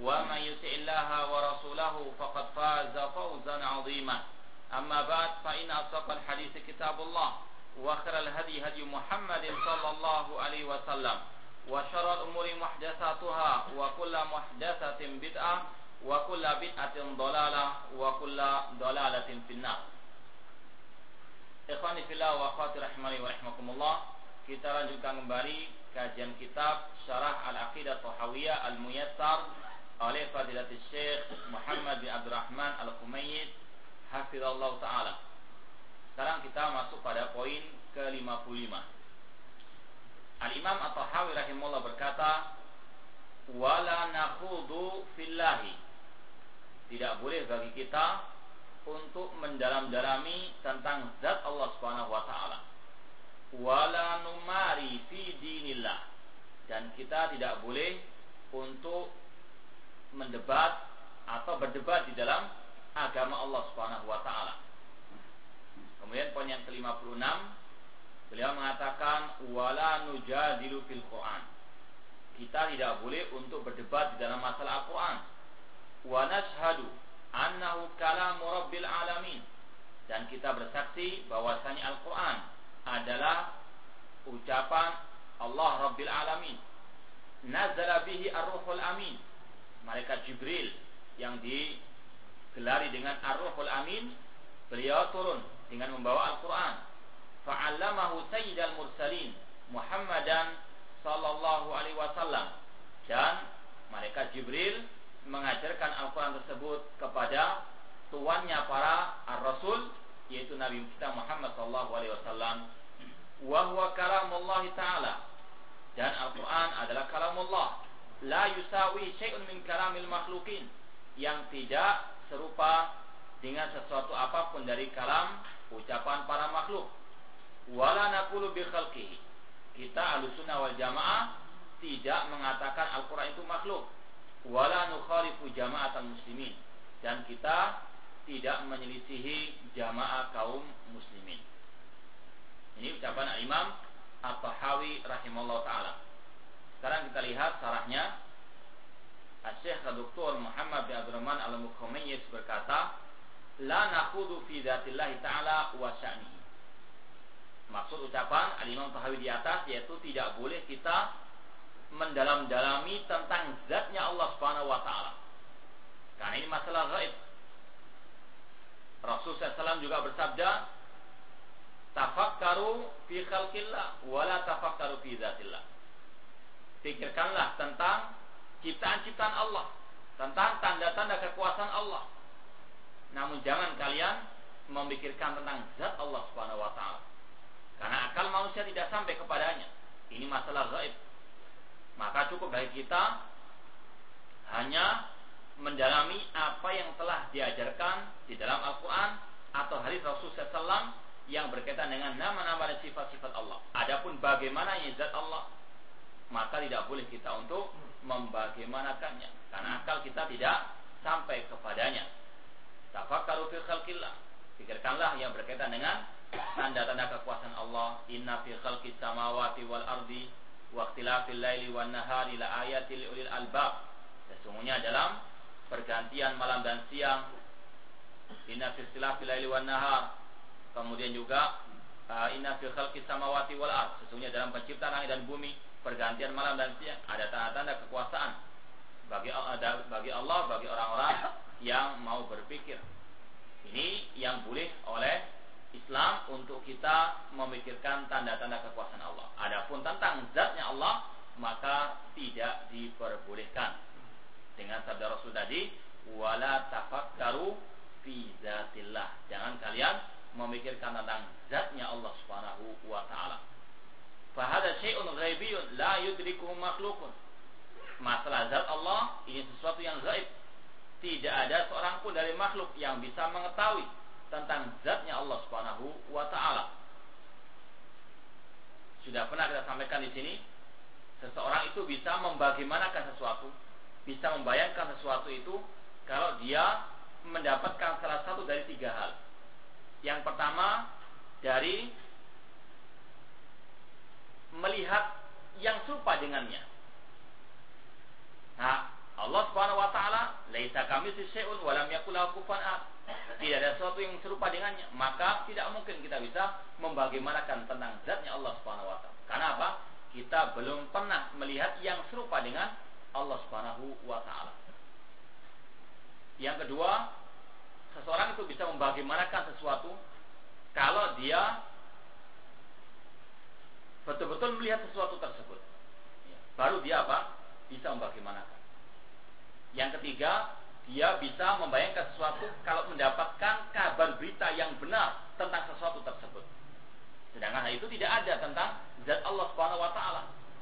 ومن يطع الله ورسوله فقد فاز فوزا عظيما أما بعد فإن أصدق الحديث كتاب الله وخير الهدي هدي محمد صلى الله عليه وسلم وشر الأمور محدثاتها وكل محدثة بدعة وكل بدعة ضلالة وكل ضلالة في النار Ikhwani fillah wa akhwati rahimani wa rahimakumullah Kita lanjutkan kembali kajian kitab Syarah Al-Aqidah Tahawiyah Al-Muyassar oleh Fadilatul Syekh Muhammad bin Abdurrahman Al-Humayyid Hafizallah Ta'ala Sekarang kita masuk pada poin ke-55 Al-Imam At-Tahawi rahimahullah berkata Wala nakhudu fillahi Tidak boleh bagi kita untuk mendalam-dalami tentang zat Allah Subhanahu wa taala. Wala numari fi dinillah. Dan kita tidak boleh untuk mendebat atau berdebat di dalam agama Allah Subhanahu wa taala. Kemudian poin yang ke-56 beliau mengatakan wala nujadilu fil Quran. Kita tidak boleh untuk berdebat di dalam masalah Al-Quran. Wa nashhadu annahu kalamu rabbil alamin dan kita bersaksi bahwasanya Al-Qur'an adalah ucapan Allah Rabbil Alamin nazala bihi ar-ruhul amin malaikat Jibril yang digelari dengan ar-ruhul amin beliau turun dengan membawa Al-Qur'an. Fa'allamahu sayyidal mursalin Muhammadan sallallahu alaihi wasallam. Dan malaikat Jibril mengajarkan Al-Quran tersebut kepada tuannya para ar-rasul yaitu Nabi kita Muhammad sallallahu alaihi wasallam. Wa huwa kalamullah taala. Dan Al-Quran adalah kalamullah la yusawi syai'un min kalamil makhlukin yang tidak serupa dengan sesuatu apa pun dari kalam ucapan para makhluk. Wala naqulu bi khalqihi. Kita alusuna wal jamaah tidak mengatakan Al-Quran itu makhluk. Wala nukhalifu jama'atal muslimin. Dan kita tidak menyelisihi jamaah kaum muslimin. Ini ucapan Imam At-Tahawi rahimahullah taala. Sekarang kita lihat sarahnya. Syekh Dr. Muhammad bin Abdurrahman Al-Mukhammiyis berkata, "La nakhudu fi dzatillahi ta'ala wa sya'nihi." Maksud ucapan Al-Imam Tahawi di atas yaitu tidak boleh kita mendalam-dalami tentang zatnya Allah Subhanahu wa taala. Karena ini masalah gaib. Rasul SAW juga bersabda, "Tafakkaru fi khalqillah wa la tafakkaru fi dzatillah." Pikirkanlah tentang ciptaan-ciptaan Allah, tentang tanda-tanda kekuasaan Allah. Namun jangan kalian memikirkan tentang zat Allah Subhanahu wa taala. Karena akal manusia tidak sampai kepadanya. Ini masalah gaib maka cukup bagi kita hanya mendalami apa yang telah diajarkan di dalam Al-Quran atau hadis Rasul SAW yang berkaitan dengan nama-nama dan sifat-sifat Allah. Adapun bagaimana zat Allah, tidak boleh kita untuk membagaimanakannya karena akal kita tidak sampai kepadanya. Tafakkaru fi khalqillah. Pikirkanlah yang berkaitan dengan tanda-tanda kekuasaan Allah. Inna fi khalqis samawati wal ardi waqtilafil laili wan nahari la ayatil ulil albab. Sesungguhnya dalam pergantian malam dan siang inna fi ikhtilafil laili wan nahar. Kemudian juga uh, inna fi khalqis samawati wal ard. Sesungguhnya dalam penciptaan langit dan bumi, pergantian malam dan siang ada tanda-tanda kekuasaan bagi bagi Allah, bagi orang-orang yang mau berpikir. Ini yang boleh oleh Islam untuk kita memikirkan tanda-tanda kekuasaan Allah. Adapun tentang zatnya Allah maka tidak diperbolehkan. Dengan sabda Rasul tadi, wala tafakkaru fi zatillah. Jangan kalian memikirkan tentang zatnya Allah Subhanahu wa taala. Fahada syai'un ghaibiyun la yudrikuhu makhlukun. Masalah zat Allah ini sesuatu yang gaib. Tidak ada seorang pun dari makhluk yang bisa mengetahui tentang zatnya Allah Subhanahu wa taala. Sudah pernah kita sampaikan di sini, seseorang itu bisa membagaimanakan sesuatu, bisa membayangkan sesuatu itu kalau dia mendapatkan salah satu dari tiga hal. Yang pertama dari melihat yang serupa dengannya. Nah, Allah Subhanahu wa taala laisa kami syai'un wa lam yakul Tidak ada sesuatu yang serupa dengannya, maka tidak mungkin kita bisa membagaimanakan tentang zatnya Allah Subhanahu wa taala. Karena apa? Kita belum pernah melihat yang serupa dengan Allah Subhanahu wa taala. Yang kedua, seseorang itu bisa membagaimanakan sesuatu kalau dia betul-betul melihat sesuatu tersebut. Ya. Baru dia apa? Bisa membagaimanakan. Yang ketiga, dia bisa membayangkan sesuatu kalau mendapatkan kabar berita yang benar tentang sesuatu tersebut. Sedangkan hal itu tidak ada tentang zat Allah Subhanahu wa taala.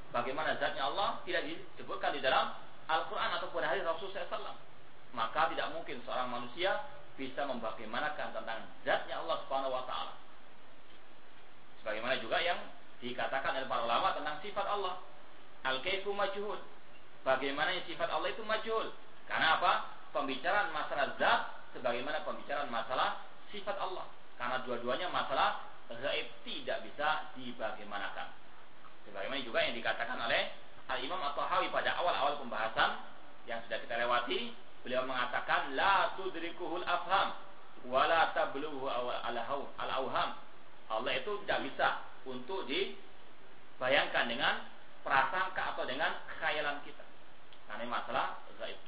Bagaimana zatnya Allah tidak disebutkan di dalam Al-Qur'an ataupun hadis Rasul SAW. Maka tidak mungkin seorang manusia bisa membagaimanakan tentang zatnya Allah Subhanahu wa taala. Sebagaimana juga yang dikatakan oleh para ulama tentang sifat Allah. Al-kaifu majhul. Bagaimana sifat Allah itu majhul. Karena apa? Pembicaraan masalah zat sebagaimana pembicaraan masalah sifat Allah. Karena dua-duanya masalah gaib tidak bisa dibagaimanakan. Sebagaimana juga yang dikatakan oleh Al-Imam At-Tahawi pada awal-awal pembahasan yang sudah kita lewati, beliau mengatakan la tudrikuhul afham wala tablughu al-awham. Allah itu tidak bisa untuk dibayangkan dengan prasangka atau dengan khayalan kita. Karena masalah gaib.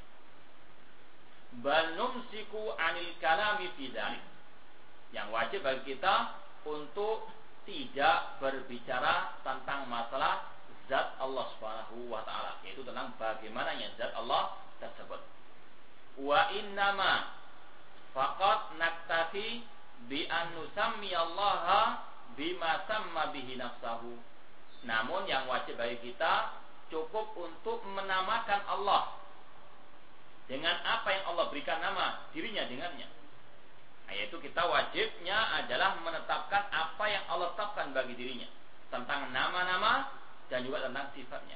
Bal numsiku anil kalami fi Yang wajib bagi kita untuk tidak berbicara tentang masalah zat Allah Subhanahu wa taala, yaitu tentang bagaimana yang zat Allah tersebut. Wa innama faqat naktafi bi an nusammi Allah bima samma bihi nafsahu. Namun yang wajib bagi kita cukup untuk menamakan Allah dengan apa yang Allah berikan nama dirinya dengannya. Nah, yaitu kita wajibnya adalah menetapkan apa yang Allah tetapkan bagi dirinya tentang nama-nama dan juga tentang sifatnya.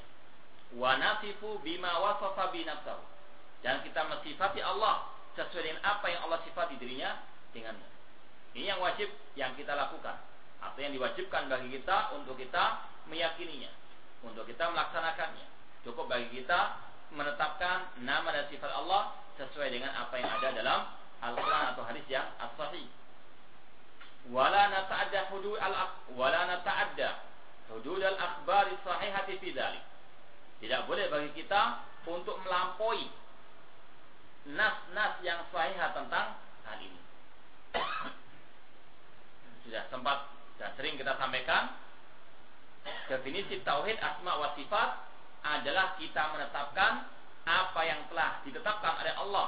Wa nasifu bima wasafa bi nafsahu. Dan kita mensifati Allah sesuai dengan apa yang Allah sifati dirinya dengannya. Ini yang wajib yang kita lakukan. Yang diwajibkan bagi kita untuk kita meyakininya, untuk kita melaksanakannya. Cukup bagi kita menetapkan nama dan sifat Allah sesuai dengan apa yang ada dalam Al-Quran atau hadis yang as-sahih. Wala nata'adda hudud al wala nata'adda hudud al-akhbar sahihati fi dzalik. Tidak boleh bagi kita untuk melampaui nas-nas yang sahih tentang hal ini. Sudah sempat dan sering kita sampaikan definisi tauhid asma wa sifat adalah kita menetapkan apa yang telah ditetapkan oleh Allah.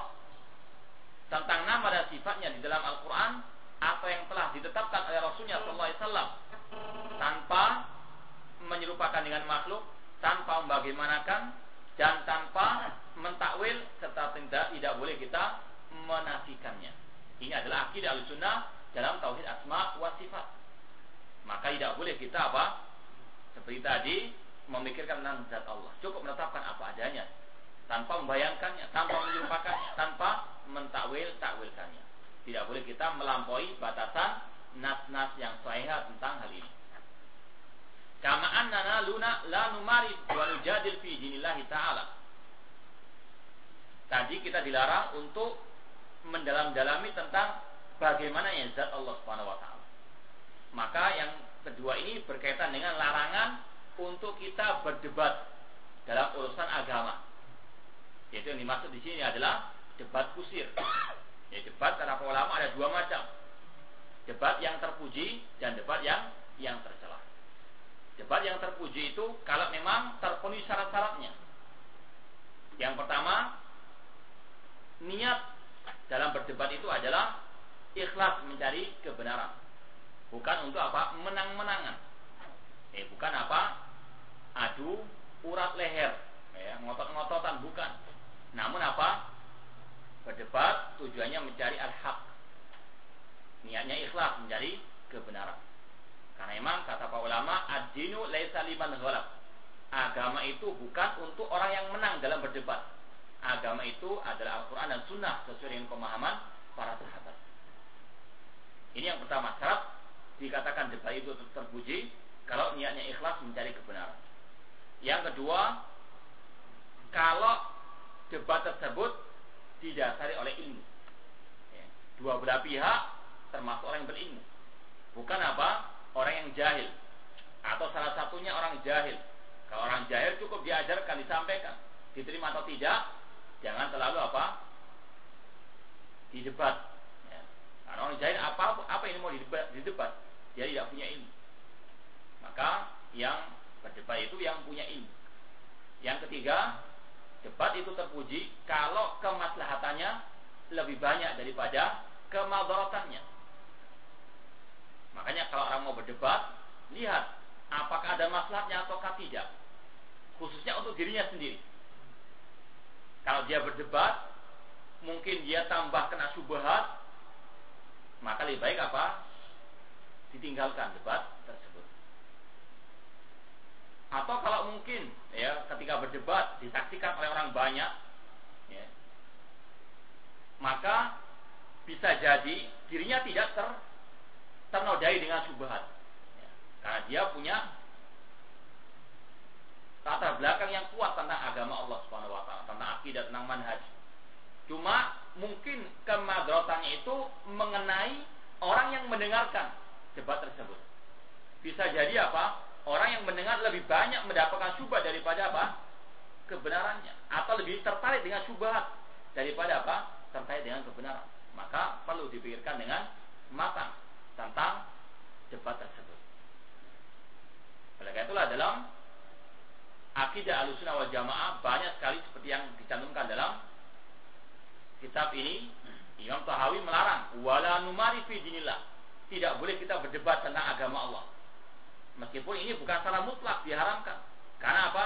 Tentang nama dan sifatnya di dalam Al-Quran apa yang telah ditetapkan oleh Rasulnya SAW tanpa menyerupakan dengan makhluk tanpa membagaimanakan dan tanpa mentakwil serta tidak tidak boleh kita menafikannya. Ini adalah akidah al-sunnah dalam tauhid asma wa sifat maka tidak boleh kita apa? Seperti tadi memikirkan tentang zat Allah. Cukup menetapkan apa adanya tanpa membayangkannya, tanpa menyerupakannya, tanpa mentakwil takwilkannya. Tidak boleh kita melampaui batasan nas-nas yang sahih tentang hal ini. Kama annana luna la numari wa nujadil fi dinillahi ta'ala. Tadi kita dilarang untuk mendalam-dalami tentang bagaimana yang zat Allah Subhanahu wa taala. Maka yang kedua ini berkaitan dengan larangan untuk kita berdebat dalam urusan agama. Yaitu yang dimaksud di sini adalah debat kusir. Ya, debat para ulama ada dua macam. debat yang terpuji dan debat yang yang tercela. Debat yang terpuji itu kalau memang terpenuhi syarat-syaratnya. Yang pertama, niat dalam berdebat itu adalah ikhlas mencari kebenaran. Bukan untuk apa? Menang-menangan. Eh, bukan apa? Adu urat leher, ya, ngotot-ngototan bukan. Namun apa? Berdebat tujuannya mencari al-haq. Niatnya ikhlas mencari kebenaran. Karena memang kata para ulama, ad-dinu laisa liman. Agama itu bukan untuk orang yang menang dalam berdebat. Agama itu adalah Al-Quran dan Sunnah sesuai dengan pemahaman para sahabat. Ini yang pertama syarat dikatakan debat itu terpuji kalau niatnya ikhlas mencari kebenaran. Yang kedua, kalau debat tersebut didasari oleh ilmu. Ya, dua belah pihak termasuk orang yang berilmu. Bukan apa? orang yang jahil atau salah satunya orang jahil. Kalau orang jahil cukup diajarkan, disampaikan, diterima atau tidak, jangan terlalu apa? Didebat. Ya. Karena orang jahil apa apa ini mau didebat, didebat, dia tidak punya ilmu. Maka yang berdebat itu yang punya ilmu. Yang ketiga, debat itu terpuji kalau kemaslahatannya lebih banyak daripada kemadaratannya. Makanya kalau orang mau berdebat, lihat apakah ada masalahnya ataukah tidak. Khususnya untuk dirinya sendiri. Kalau dia berdebat, mungkin dia tambah kena subhat, maka lebih baik apa? Ditinggalkan debat tersebut. Atau kalau mungkin ya ketika berdebat disaksikan oleh orang banyak, ya, maka bisa jadi dirinya tidak ter ternodai dengan subhat. Ya, karena dia punya latar belakang yang kuat tentang agama Allah Subhanahu wa taala, tentang akidah, tentang manhaj. Cuma mungkin kemadrotannya itu mengenai orang yang mendengarkan debat tersebut. Bisa jadi apa? Orang yang mendengar lebih banyak mendapatkan subhat daripada apa? kebenarannya atau lebih tertarik dengan subhat daripada apa? tertarik dengan kebenaran. Maka perlu dipikirkan dengan matang tentang debat tersebut. Oleh karena itulah dalam akidah alusuna wal jamaah banyak sekali seperti yang dicantumkan dalam kitab ini Imam Tahawi melarang wala numari fi dinillah. Tidak boleh kita berdebat tentang agama Allah. Meskipun ini bukan salah mutlak diharamkan. Karena apa?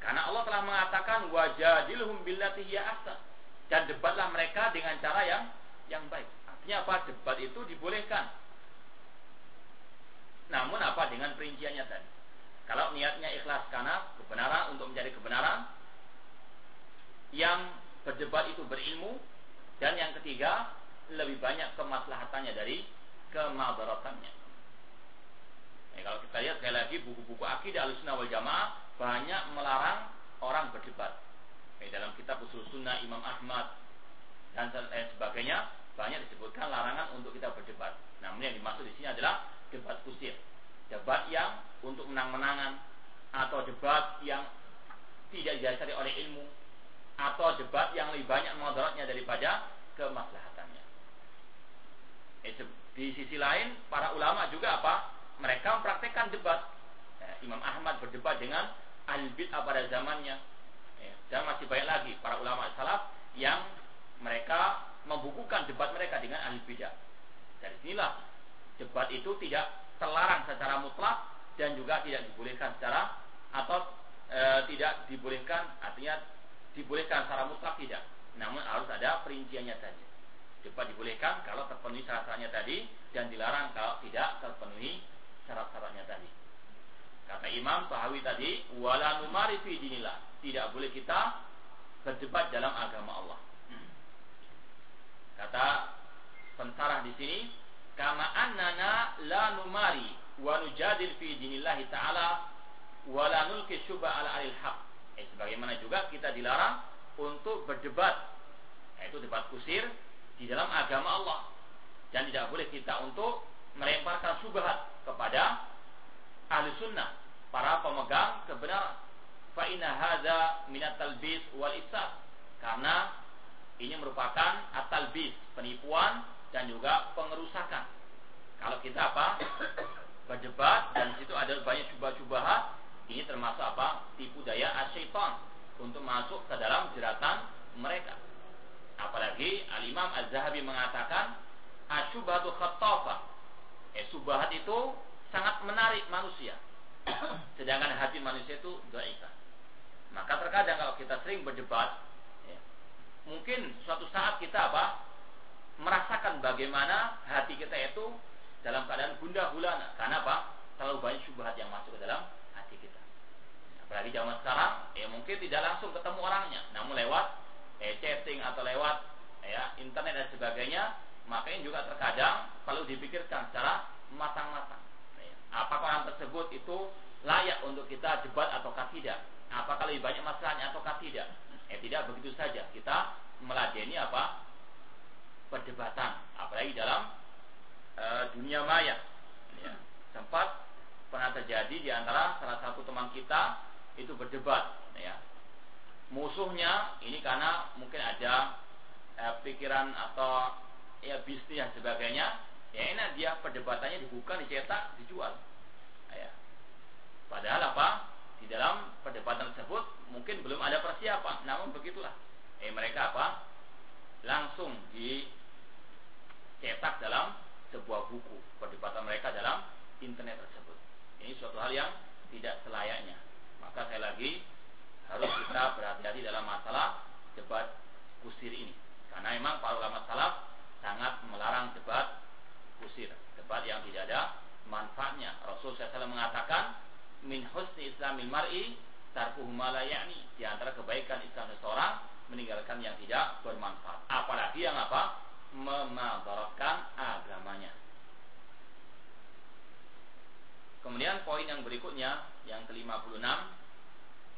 Karena Allah telah mengatakan wajadilhum billati hiya. Dan debatlah mereka dengan cara yang yang baik. Artinya apa? Debat itu dibolehkan namun apa dengan perinciannya tadi? Kalau niatnya ikhlas karena kebenaran untuk mencari kebenaran, yang berdebat itu berilmu, dan yang ketiga lebih banyak kemaslahatannya dari kemadaratannya. Ya, kalau kita lihat sekali lagi buku-buku akidah al-sunnah wal jamaah banyak melarang orang berdebat. Ya, dalam kitab usul sunnah Imam Ahmad dan sebagainya banyak disebutkan larangan untuk kita berdebat. Namun yang dimaksud di sini adalah debat kusir. Debat yang untuk menang-menangan atau debat yang tidak didasari oleh ilmu atau debat yang lebih banyak mudaratnya daripada kemaslahatannya. Di sisi lain, para ulama juga apa? Mereka mempraktekkan debat. Ya, Imam Ahmad berdebat dengan ahli bid'ah pada zamannya. Ya, dan masih banyak lagi para ulama salaf yang mereka membukukan debat mereka dengan ahli bid'ah. Dari sinilah debat itu tidak terlarang secara mutlak dan juga tidak dibolehkan secara atau e, tidak dibolehkan artinya dibolehkan secara mutlak tidak namun harus ada perinciannya saja debat dibolehkan kalau terpenuhi syarat-syaratnya tadi dan dilarang kalau tidak terpenuhi syarat-syaratnya tadi. Kata Imam Tahawi tadi wala numari fi dinillah. Tidak boleh kita berdebat dalam agama Allah. Kata pensarah di sini kama annana la numari wa nujadil fi dinillahi ta'ala wa la nulki syubha ala alil haq. Eh, sebagaimana juga kita dilarang untuk berdebat. Yaitu debat kusir di dalam agama Allah dan tidak boleh kita untuk melemparkan subhat kepada ahli sunnah para pemegang kebenaran fa inna hadza minat talbis wal isaf karena ini merupakan at-talbis penipuan dan juga pengerusakan. Kalau kita apa? Berdebat dan situ ada banyak syubah-syubahat, ini termasuk apa? Tipu daya asyaiton untuk masuk ke dalam jeratan mereka. Apalagi Al-Imam Az-Zahabi mengatakan asyubhatu khattafa. Eh, subahat itu sangat menarik manusia. Sedangkan hati manusia itu dhaifah. Maka terkadang kalau kita sering berdebat, ya, mungkin suatu saat kita apa? Merasakan bagaimana hati kita itu dalam keadaan gundah gulana. Karena apa? Terlalu banyak syubhat yang masuk ke dalam hati kita. Apalagi zaman sekarang, ya mungkin tidak langsung ketemu orangnya, namun lewat eh, chatting atau lewat ya internet dan sebagainya, maka ini juga terkadang perlu dipikirkan secara matang-matang. Ya. Apakah orang tersebut itu layak untuk kita debat ataukah tidak? Apakah lebih banyak masalahnya ataukah tidak? Eh tidak begitu saja. Kita meladeni apa? Perdebatan, apalagi dalam e, dunia maya. Ya. Sempat pernah terjadi di antara salah satu teman kita itu berdebat. Ya. Musuhnya ini karena mungkin ada e, pikiran atau ya bisnis dan sebagainya. Ya enak dia perdebatannya dibuka, dicetak, dijual. Ya. Padahal apa? Di dalam perdebatan tersebut mungkin belum ada persiapan, namun begitulah. Eh mereka apa? Langsung dicetak dalam sebuah buku perdebatan mereka dalam internet tersebut. Ini suatu hal yang tidak selayaknya. Maka saya lagi harus kita berhati-hati dalam masalah debat kusir ini. Karena memang para ulama salaf sangat melarang debat kusir, debat yang tidak ada manfaatnya. Rasul SAW mengatakan min husni islamil mar'i tarkuhu ma Di antara kebaikan Islam seseorang meninggalkan yang tidak bermanfaat. Apalagi yang apa? memadaratkan agamanya. Kemudian poin yang berikutnya yang ke-56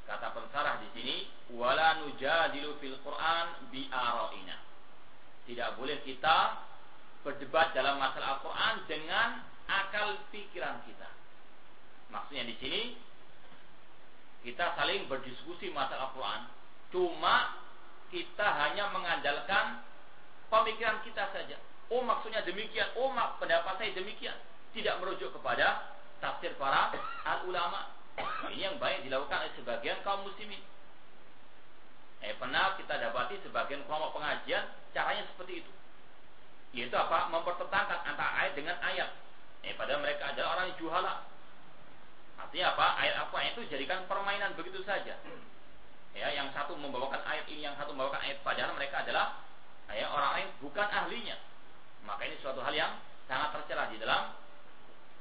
kata pensarah di sini wala nujadilu fil Quran bi araina. Tidak boleh kita berdebat dalam masalah Al-Qur'an dengan akal pikiran kita. Maksudnya di sini kita saling berdiskusi masalah Al-Quran. Cuma kita hanya mengandalkan pemikiran kita saja. Oh maksudnya demikian, oh pendapat saya demikian. Tidak merujuk kepada tafsir para al ulama. Ini yang baik dilakukan oleh sebagian kaum muslimin. Eh pernah kita dapati sebagian kelompok pengajian caranya seperti itu. Yaitu apa? Mempertentangkan antara ayat dengan ayat. Eh padahal mereka adalah orang yang juhala. Artinya apa? Ayat apa itu jadikan permainan begitu saja. Ya, yang satu membawakan ayat ini, yang satu membawakan ayat padahal mereka adalah ya, orang lain bukan ahlinya. Maka ini suatu hal yang sangat tercela di dalam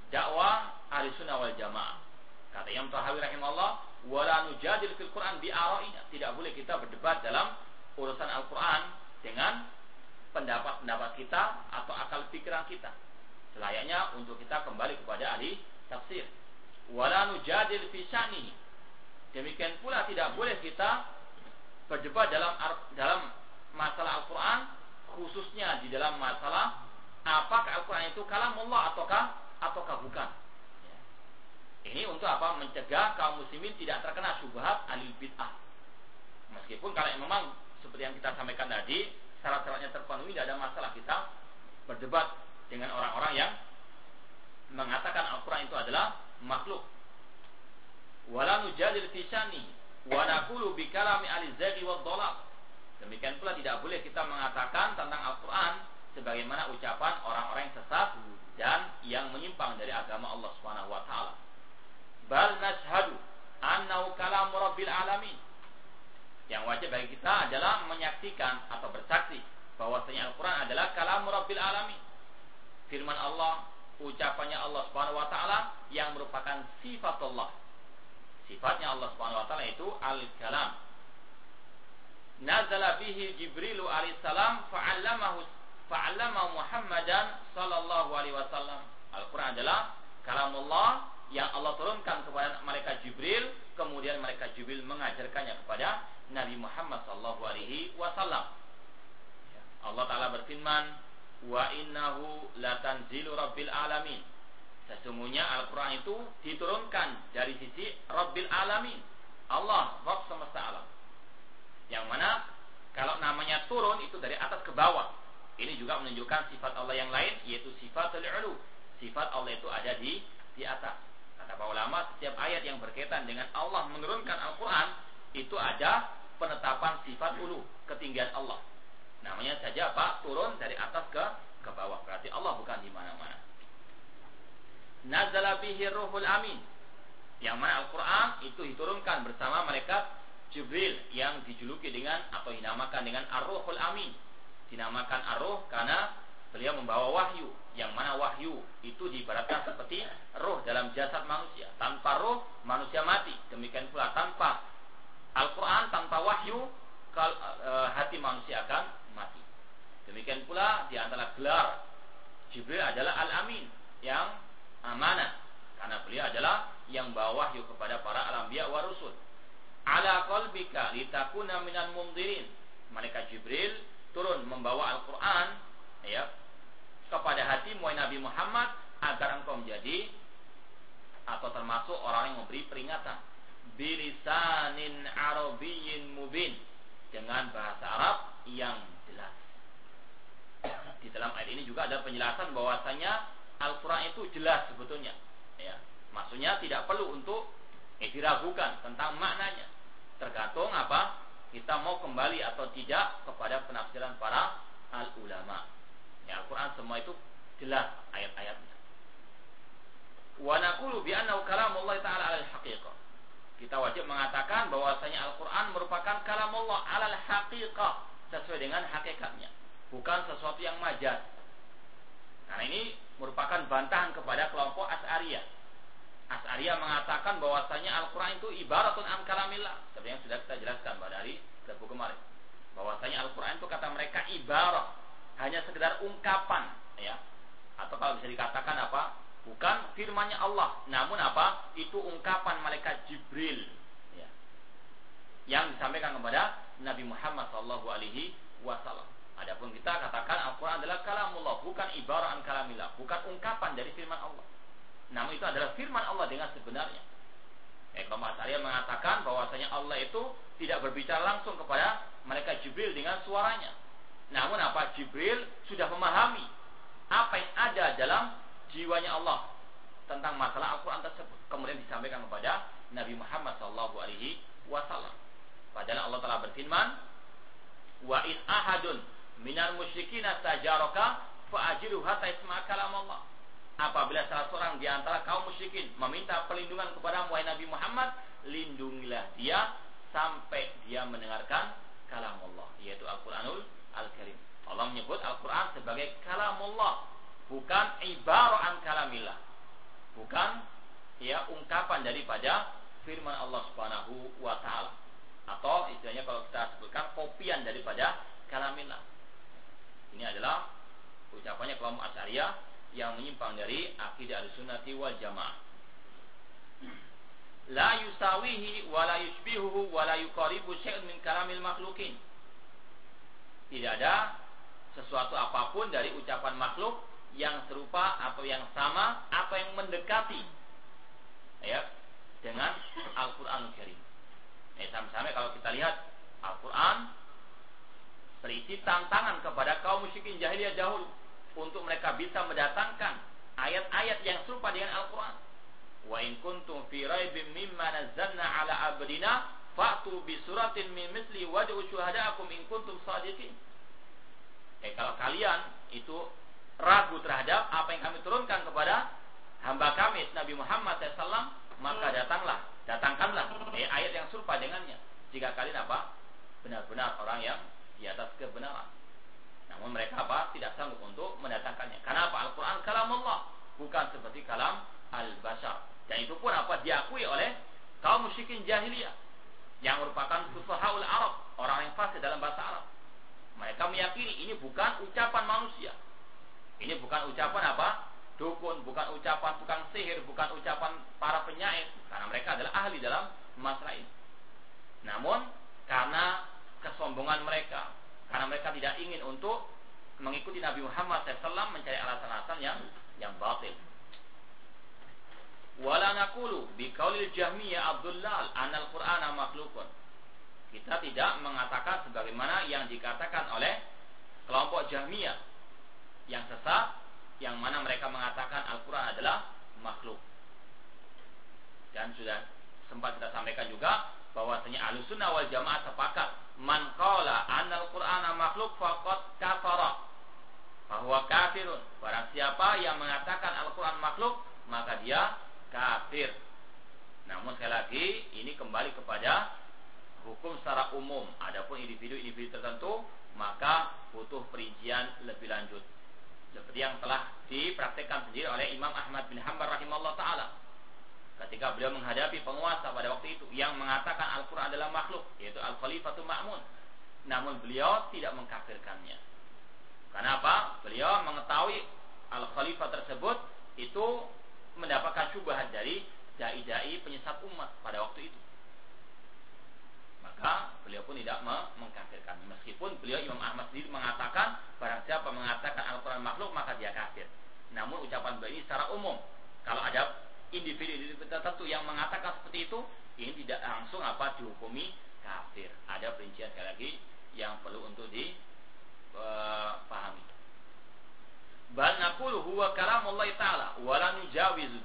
dakwah ahli wal jamaah. Kata Imam Tahawi rahimahullah, wala nujadil fil Quran bi ara'ina. Tidak boleh kita berdebat dalam urusan Al-Quran dengan pendapat-pendapat kita atau akal pikiran kita. Selayaknya untuk kita kembali kepada ahli tafsir. Wala nujadil fi Demikian pula tidak boleh kita berdebat dalam dalam masalah Al-Quran khususnya di dalam masalah apakah Al-Quran itu kalam Allah ataukah ataukah bukan. Ini untuk apa? Mencegah kaum muslimin tidak terkena syubhat alil bid'ah. Meskipun kalau memang seperti yang kita sampaikan tadi, syarat-syaratnya terpenuhi, tidak ada masalah kita berdebat dengan orang-orang yang mengatakan Al-Quran itu adalah makhluk. Wala nujadil fisani wa naqulu bi kalami al-zaghi Demikian pula tidak boleh kita mengatakan tentang Al-Quran sebagaimana ucapan orang-orang yang sesat dan yang menyimpang dari agama Allah Subhanahu wa. Bal nashhadu annahu kalamu rabbil alamin. Yang wajib bagi kita adalah menyaksikan atau bersaksi bahwasanya Al-Quran adalah kalamu rabbil alamin. Firman Allah, ucapannya Allah Subhanahu wa taala yang merupakan sifat Allah. Sifatnya Allah Subhanahu wa taala itu al-kalam, nazala bihi Jibril alaihissalam fa'allamahu fa'allama Muhammadan sallallahu alaihi wasallam. Al-Qur'an adalah kalamullah yang Allah turunkan kepada mereka Jibril, kemudian mereka Jibril mengajarkannya kepada Nabi Muhammad sallallahu alaihi wasallam. Ya, Allah taala berfirman, "Wa innahu latanzilu rabbil alamin." Sesungguhnya Al-Qur'an itu diturunkan dari sisi Rabbil alamin. Allah, Rabb semesta alam. Yang mana kalau namanya turun itu dari atas ke bawah. Ini juga menunjukkan sifat Allah yang lain yaitu sifat al-ulu, sifat Allah itu ada di di atas. Kata para ulama, setiap ayat yang berkaitan dengan Allah menurunkan Al-Quran itu ada penetapan sifat ulu, ketinggian Allah. Namanya saja apa? Turun dari atas ke ke bawah. Berarti Allah bukan di mana-mana. Nazala bihi ruhul amin. Yang mana Al-Quran itu diturunkan bersama mereka Jibril yang dijuluki dengan atau dinamakan dengan Ar-Ruhul Amin. Dinamakan Ar-Ruh karena beliau membawa wahyu. Yang mana wahyu itu diibaratkan seperti roh dalam jasad manusia. Tanpa roh manusia mati. Demikian pula tanpa Al-Quran, tanpa wahyu e, hati manusia akan mati. Demikian pula di antara gelar Jibril adalah Al-Amin yang amanah karena beliau adalah yang bawa wahyu kepada para alambiya wa rusul. Ala qalbika litakuna minal mundirin. Malaikat Jibril turun membawa Al-Qur'an ya kepada hati muai Nabi Muhammad agar engkau menjadi atau termasuk orang yang memberi peringatan bilisanin arabiyyin mubin dengan bahasa Arab yang jelas. Di dalam ayat ini juga ada penjelasan bahwasanya Al-Quran itu jelas sebetulnya. Ya. Maksudnya tidak perlu untuk eh, diragukan tentang maknanya. Tergantung apa kita mau kembali atau tidak kepada penafsiran para al-ulama. Ya, Al-Quran semua itu jelas ayat-ayatnya. Wa naqulu bi annahu kalamullah ta'ala 'alal haqiqah. Kita wajib mengatakan bahwasanya Al-Quran merupakan kalamullah 'alal haqiqah sesuai dengan hakikatnya, bukan sesuatu yang majaz. Karena ini merupakan bantahan kepada kelompok As'ariyah. As'ariyah mengatakan bahwasanya Al-Quran itu ibaratun an kalamillah. Seperti yang sudah kita jelaskan pada hari kemarin. Bahwasanya Al-Quran itu kata mereka ibarat. Hanya sekedar ungkapan. ya Atau kalau bisa dikatakan apa? Bukan firmannya Allah. Namun apa? Itu ungkapan malaikat Jibril. Ya. Yang disampaikan kepada Nabi Muhammad Sallallahu Alaihi Wasallam. Adapun kita katakan Al-Quran adalah kalamullah, bukan ibarat kalamillah, bukan ungkapan dari firman Allah. Namun itu adalah firman Allah dengan sebenarnya. Eh, kaum Asyariah mengatakan bahwasanya Allah itu tidak berbicara langsung kepada mereka Jibril dengan suaranya. Namun apa? Jibril sudah memahami apa yang ada dalam jiwanya Allah tentang masalah Al-Quran tersebut. Kemudian disampaikan kepada Nabi Muhammad SAW. Padahal Allah telah berfirman, Wa in ahadun minal musyrikin tajaraka fa'ajiru hatta isma kalam Allah. Apabila salah seorang di antara kaum musyrikin meminta perlindungan kepada Nabi Muhammad, lindungilah dia sampai dia mendengarkan kalam Allah, yaitu Al-Qur'anul Al-Karim. Allah menyebut Al-Qur'an sebagai kalam Allah, bukan ibaran kalamillah. Bukan ya ungkapan daripada firman Allah Subhanahu wa taala. Atau istilahnya kalau kita sebutkan kopian daripada kalamillah. Ini adalah ucapannya kelompok Asy'ariyah yang menyimpang dari akidah Ahlussunnati wal Jamaah. La yusawihi wa la yushbihuhu wa la yuqaribu syai'un min kalamil makhlukin. Tidak ada sesuatu apa pun dari ucapan makhluk yang serupa atau yang sama atau yang mendekati ya dengan Al-Qur'anul Karim. Eh, sama-sama kalau kita lihat Al-Quran berisi tantangan kepada kaum musyrikin jahiliyah dahulu untuk mereka bisa mendatangkan ayat-ayat yang serupa dengan Al-Qur'an. Wa in kuntum fi raibin mimma nazzalna ala abdina fa'tu bi suratin min mithli wad'u syuhada'akum in kuntum shadiqin. Eh kalau kalian itu ragu terhadap apa yang kami turunkan kepada hamba kami Nabi Muhammad SAW maka datanglah datangkanlah eh, ayat yang serupa dengannya jika kalian apa benar-benar orang yang di atas kebenaran. Namun mereka apa? Tidak sanggup untuk mendatangkannya. Karena apa? Al-Quran kalam Allah. Bukan seperti kalam al-bashar. Dan itu pun apa? Diakui oleh kaum musyrikin jahiliyah. Yang merupakan fusahaul Arab. Orang yang fasih dalam bahasa Arab. Mereka meyakini ini bukan ucapan manusia. Ini bukan ucapan apa? Dukun, bukan ucapan tukang sihir, bukan ucapan para penyair. Karena mereka adalah ahli dalam masalah ini. Namun, karena kesombongan mereka karena mereka tidak ingin untuk mengikuti Nabi Muhammad SAW mencari alasan-alasan yang yang batil. Wala nakulu biqaulil Jahmiyah Abdullah anal Qur'ana makhlukun. Kita tidak mengatakan sebagaimana yang dikatakan oleh kelompok Jahmiyah yang sesat yang mana mereka mengatakan Al-Quran adalah makhluk. Dan sudah sempat kita sampaikan juga bahwasanya Ahlussunnah wal Jamaah sepakat man qala anal Qur'ana makhluk faqad kafara. Bahwa kafirun. Barang siapa yang mengatakan Al-Quran makhluk, maka dia kafir. Namun sekali lagi, ini kembali kepada hukum secara umum. Adapun individu-individu tertentu, maka butuh perincian lebih lanjut. Seperti yang telah dipraktikkan sendiri oleh Imam Ahmad bin Hanbal rahimahullah taala. Ketika beliau menghadapi penguasa pada waktu itu yang mengatakan Al-Qur'an adalah makhluk yaitu Al-Khalifatu Ma'mun. Namun beliau tidak mengkafirkannya. Kenapa? beliau mengetahui Al-Khalifah tersebut itu mendapatkan syubhat dari dai-dai penyesat umat pada waktu itu maka beliau pun tidak mengkafirkan. Meskipun beliau Imam Ahmad sendiri mengatakan barang siapa mengatakan Al-Quran makhluk maka dia kafir. Namun ucapan beliau ini secara umum. Kalau ada individu-individu tertentu yang mengatakan seperti itu, ini tidak langsung apa dihukumi kafir. Ada perincian sekali lagi yang perlu untuk dipahami. Bal naqulu huwa kalamullah taala wa la nujawizu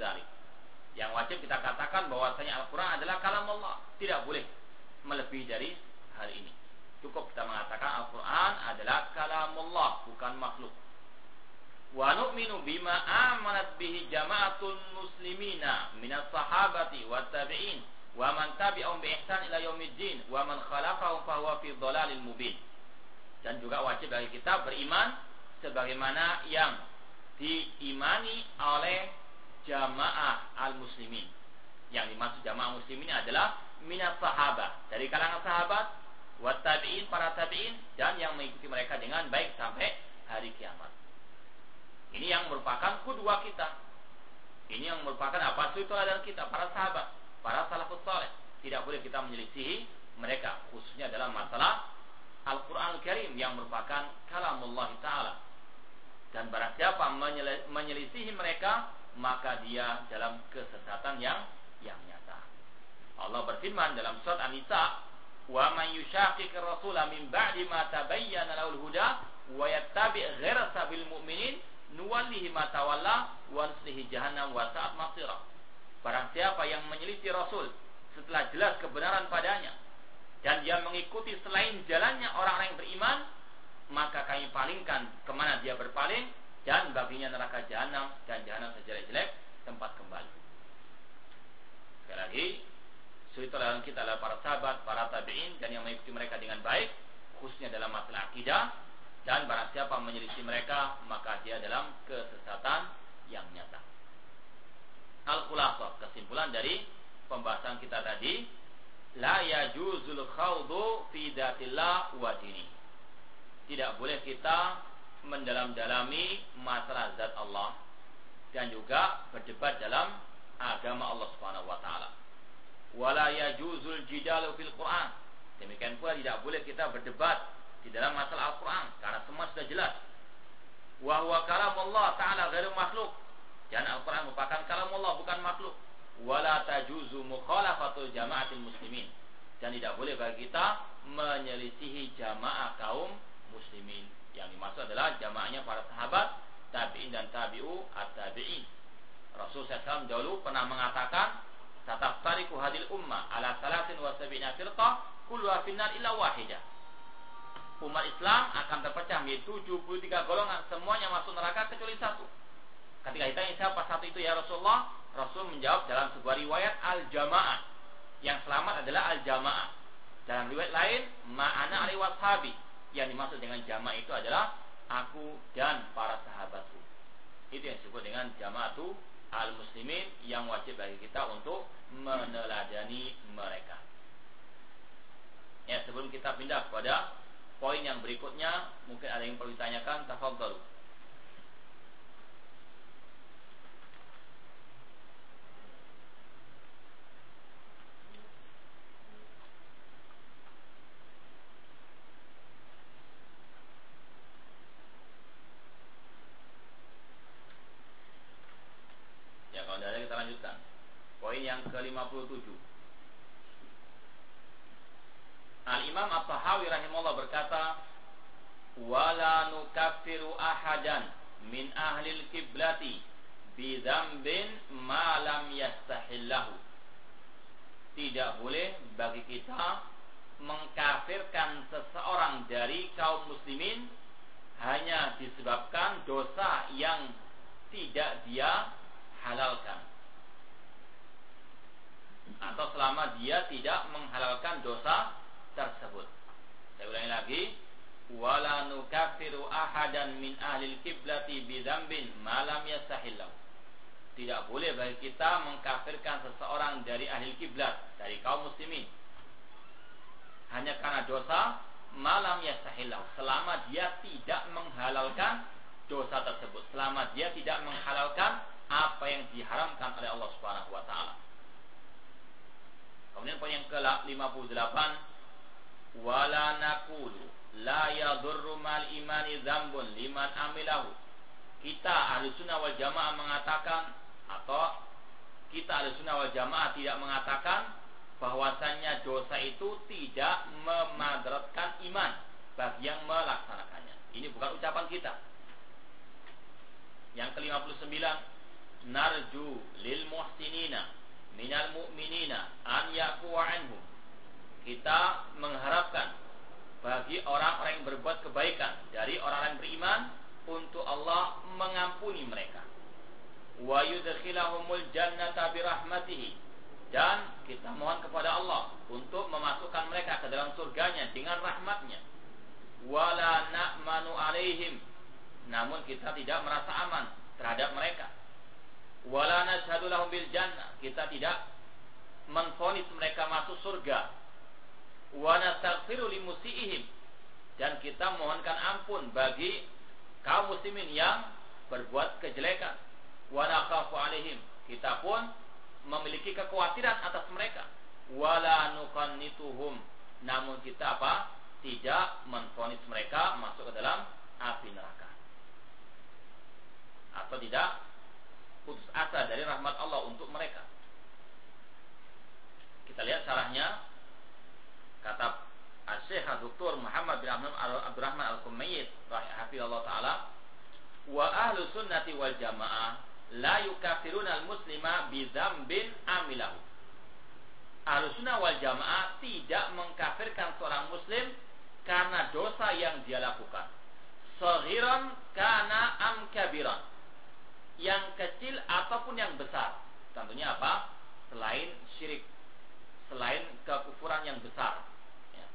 Yang wajib kita katakan bahwasanya Al-Qur'an adalah kalam Allah. Tidak boleh melebihi dari hal ini. Cukup kita mengatakan Al-Quran adalah kalamullah, bukan makhluk. Wa nu'minu bima amanat bihi jama'atul muslimina minas sahabati wa tabi'in wa man tabi'ahum bi ihsan ila yaumiddin wa man khalafahum fa huwa fi dhalalil mubin. Dan juga wajib bagi kita beriman sebagaimana yang diimani oleh jamaah al-muslimin. Yang dimaksud jamaah muslimin adalah minat sahabat dari kalangan sahabat wat tabiin para tabiin dan yang mengikuti mereka dengan baik sampai hari kiamat. Ini yang merupakan kedua kita. Ini yang merupakan apa itu adalah kita para sahabat, para salafus saleh. Tidak boleh kita menyelisihi mereka khususnya dalam masalah Al-Qur'an Al Karim yang merupakan kalamullah taala. Dan barang siapa menyelisihi mereka, maka dia dalam kesesatan yang yang Allah berfirman dalam surat An-Nisa, "Wa man yushaqiqir rasula min ba'di ma tabayyana lahul huda wa yattabi' ghaira sabil mu'minin nuwallihi ma tawalla wa nuslihi jahannam wa sa'at masira." Barang siapa yang menyelisih Rasul setelah jelas kebenaran padanya dan dia mengikuti selain jalannya orang-orang yang beriman, maka kami palingkan ke mana dia berpaling dan baginya neraka jahanam dan jahanam sejelek-jelek tempat kembali. Sekali lagi, Suri teladan kita adalah para sahabat, para tabi'in dan yang mengikuti mereka dengan baik, khususnya dalam masalah akidah dan barang siapa menyelisih mereka maka dia dalam kesesatan yang nyata. Al-Khulafa, kesimpulan dari pembahasan kita tadi, la yajuzul khawdu fi wa dini. Tidak boleh kita mendalam-dalami masalah zat Allah dan juga berdebat dalam agama Allah Subhanahu wa taala wala yajuzul jidalu fil Quran. Demikian pula tidak boleh kita berdebat di dalam masalah Al-Quran karena semua sudah jelas. Wa huwa kalamullah ta'ala ghairu makhluk. Dan Al-Quran merupakan kalam Allah bukan makhluk. Wala tajuzu mukhalafatul jama'atil muslimin. Dan tidak boleh bagi kita menyelisihi jamaah kaum muslimin. Yang dimaksud adalah jamaahnya para sahabat, tabi'in dan tabi'u at-tabi'in. Rasul SAW dahulu pernah mengatakan Tataftariku hadil umma ala salasin wa sabina firqah kulluha finnar illa wahidah. Umat Islam akan terpecah menjadi 73 golongan, semuanya masuk neraka kecuali satu. Ketika ditanya siapa satu itu ya Rasulullah, Rasul menjawab dalam sebuah riwayat al-jamaah. Yang selamat adalah al-jamaah. Dalam riwayat lain, ma'ana ali washabi. Yang dimaksud dengan jamaah itu adalah aku dan para sahabatku. Itu yang disebut dengan jamaatu al-muslimin yang wajib bagi kita untuk meneladani mereka. Ya, sebelum kita pindah kepada poin yang berikutnya, mungkin ada yang perlu ditanyakan, tafadhol. Ke-57. Al-Imam At-Tahawi rahimahullah berkata, "Wala nukaffiru ahadan min ahlil kiblati bidzambin ma lam yastahillahu. Tidak boleh bagi kita mengkafirkan seseorang dari kaum muslimin hanya disebabkan dosa yang tidak dia halalkan atau selama dia tidak menghalalkan dosa tersebut. Saya ulangi lagi, wala nukaffiru ahadan min ahli kiblati bidzambin ma lam yastahillahu. Tidak boleh bagi kita mengkafirkan seseorang dari ahli kiblat, dari kaum muslimin. Hanya karena dosa malam yastahillahu. Selama dia tidak menghalalkan dosa tersebut. Selama dia tidak menghalalkan apa yang diharamkan oleh Allah Subhanahu wa taala. Kemudian poin yang ke-58 wala naqulu la yadurru mal imani dzambun liman amilahu. Kita ahli sunnah wal jamaah mengatakan atau kita ahli sunnah wal jamaah tidak mengatakan bahwasannya dosa itu tidak memadaratkan iman bagi yang melaksanakannya. Ini bukan ucapan kita. Yang ke-59 narju lil muhsinina minal mu'minina an yaku anhum. Kita mengharapkan bagi orang-orang yang berbuat kebaikan dari orang-orang beriman untuk Allah mengampuni mereka. Wa yudkhilahumul jannata birahmatihi dan kita mohon kepada Allah untuk memasukkan mereka ke dalam surganya dengan rahmatnya. Wala na'manu alaihim. Namun kita tidak merasa aman terhadap mereka wala nashhadu lahum bil jannah. Kita tidak menfonis mereka masuk surga. Wa nastaghfiru limusiihim. Dan kita mohonkan ampun bagi kaum muslimin yang berbuat kejelekan. Wa nakhafu alaihim. Kita pun memiliki kekhawatiran atas mereka. Wala nuqannituhum. Namun kita apa? Tidak menfonis mereka masuk ke dalam api neraka. Atau tidak putus asa dari rahmat Allah untuk mereka. Kita lihat caranya kata Syekh Dr. Muhammad bin Abdurrahman Al-Kumayyid rahimahullah taala wa ahlu sunnati wal jamaah la yukafiruna al-muslima bi dzambin amilahu. Ahlu sunnah wal jamaah tidak mengkafirkan seorang muslim karena dosa yang dia lakukan. Saghiran kana am kabiran yang kecil ataupun yang besar. Tentunya apa? Selain syirik, selain kekufuran yang besar. Ya.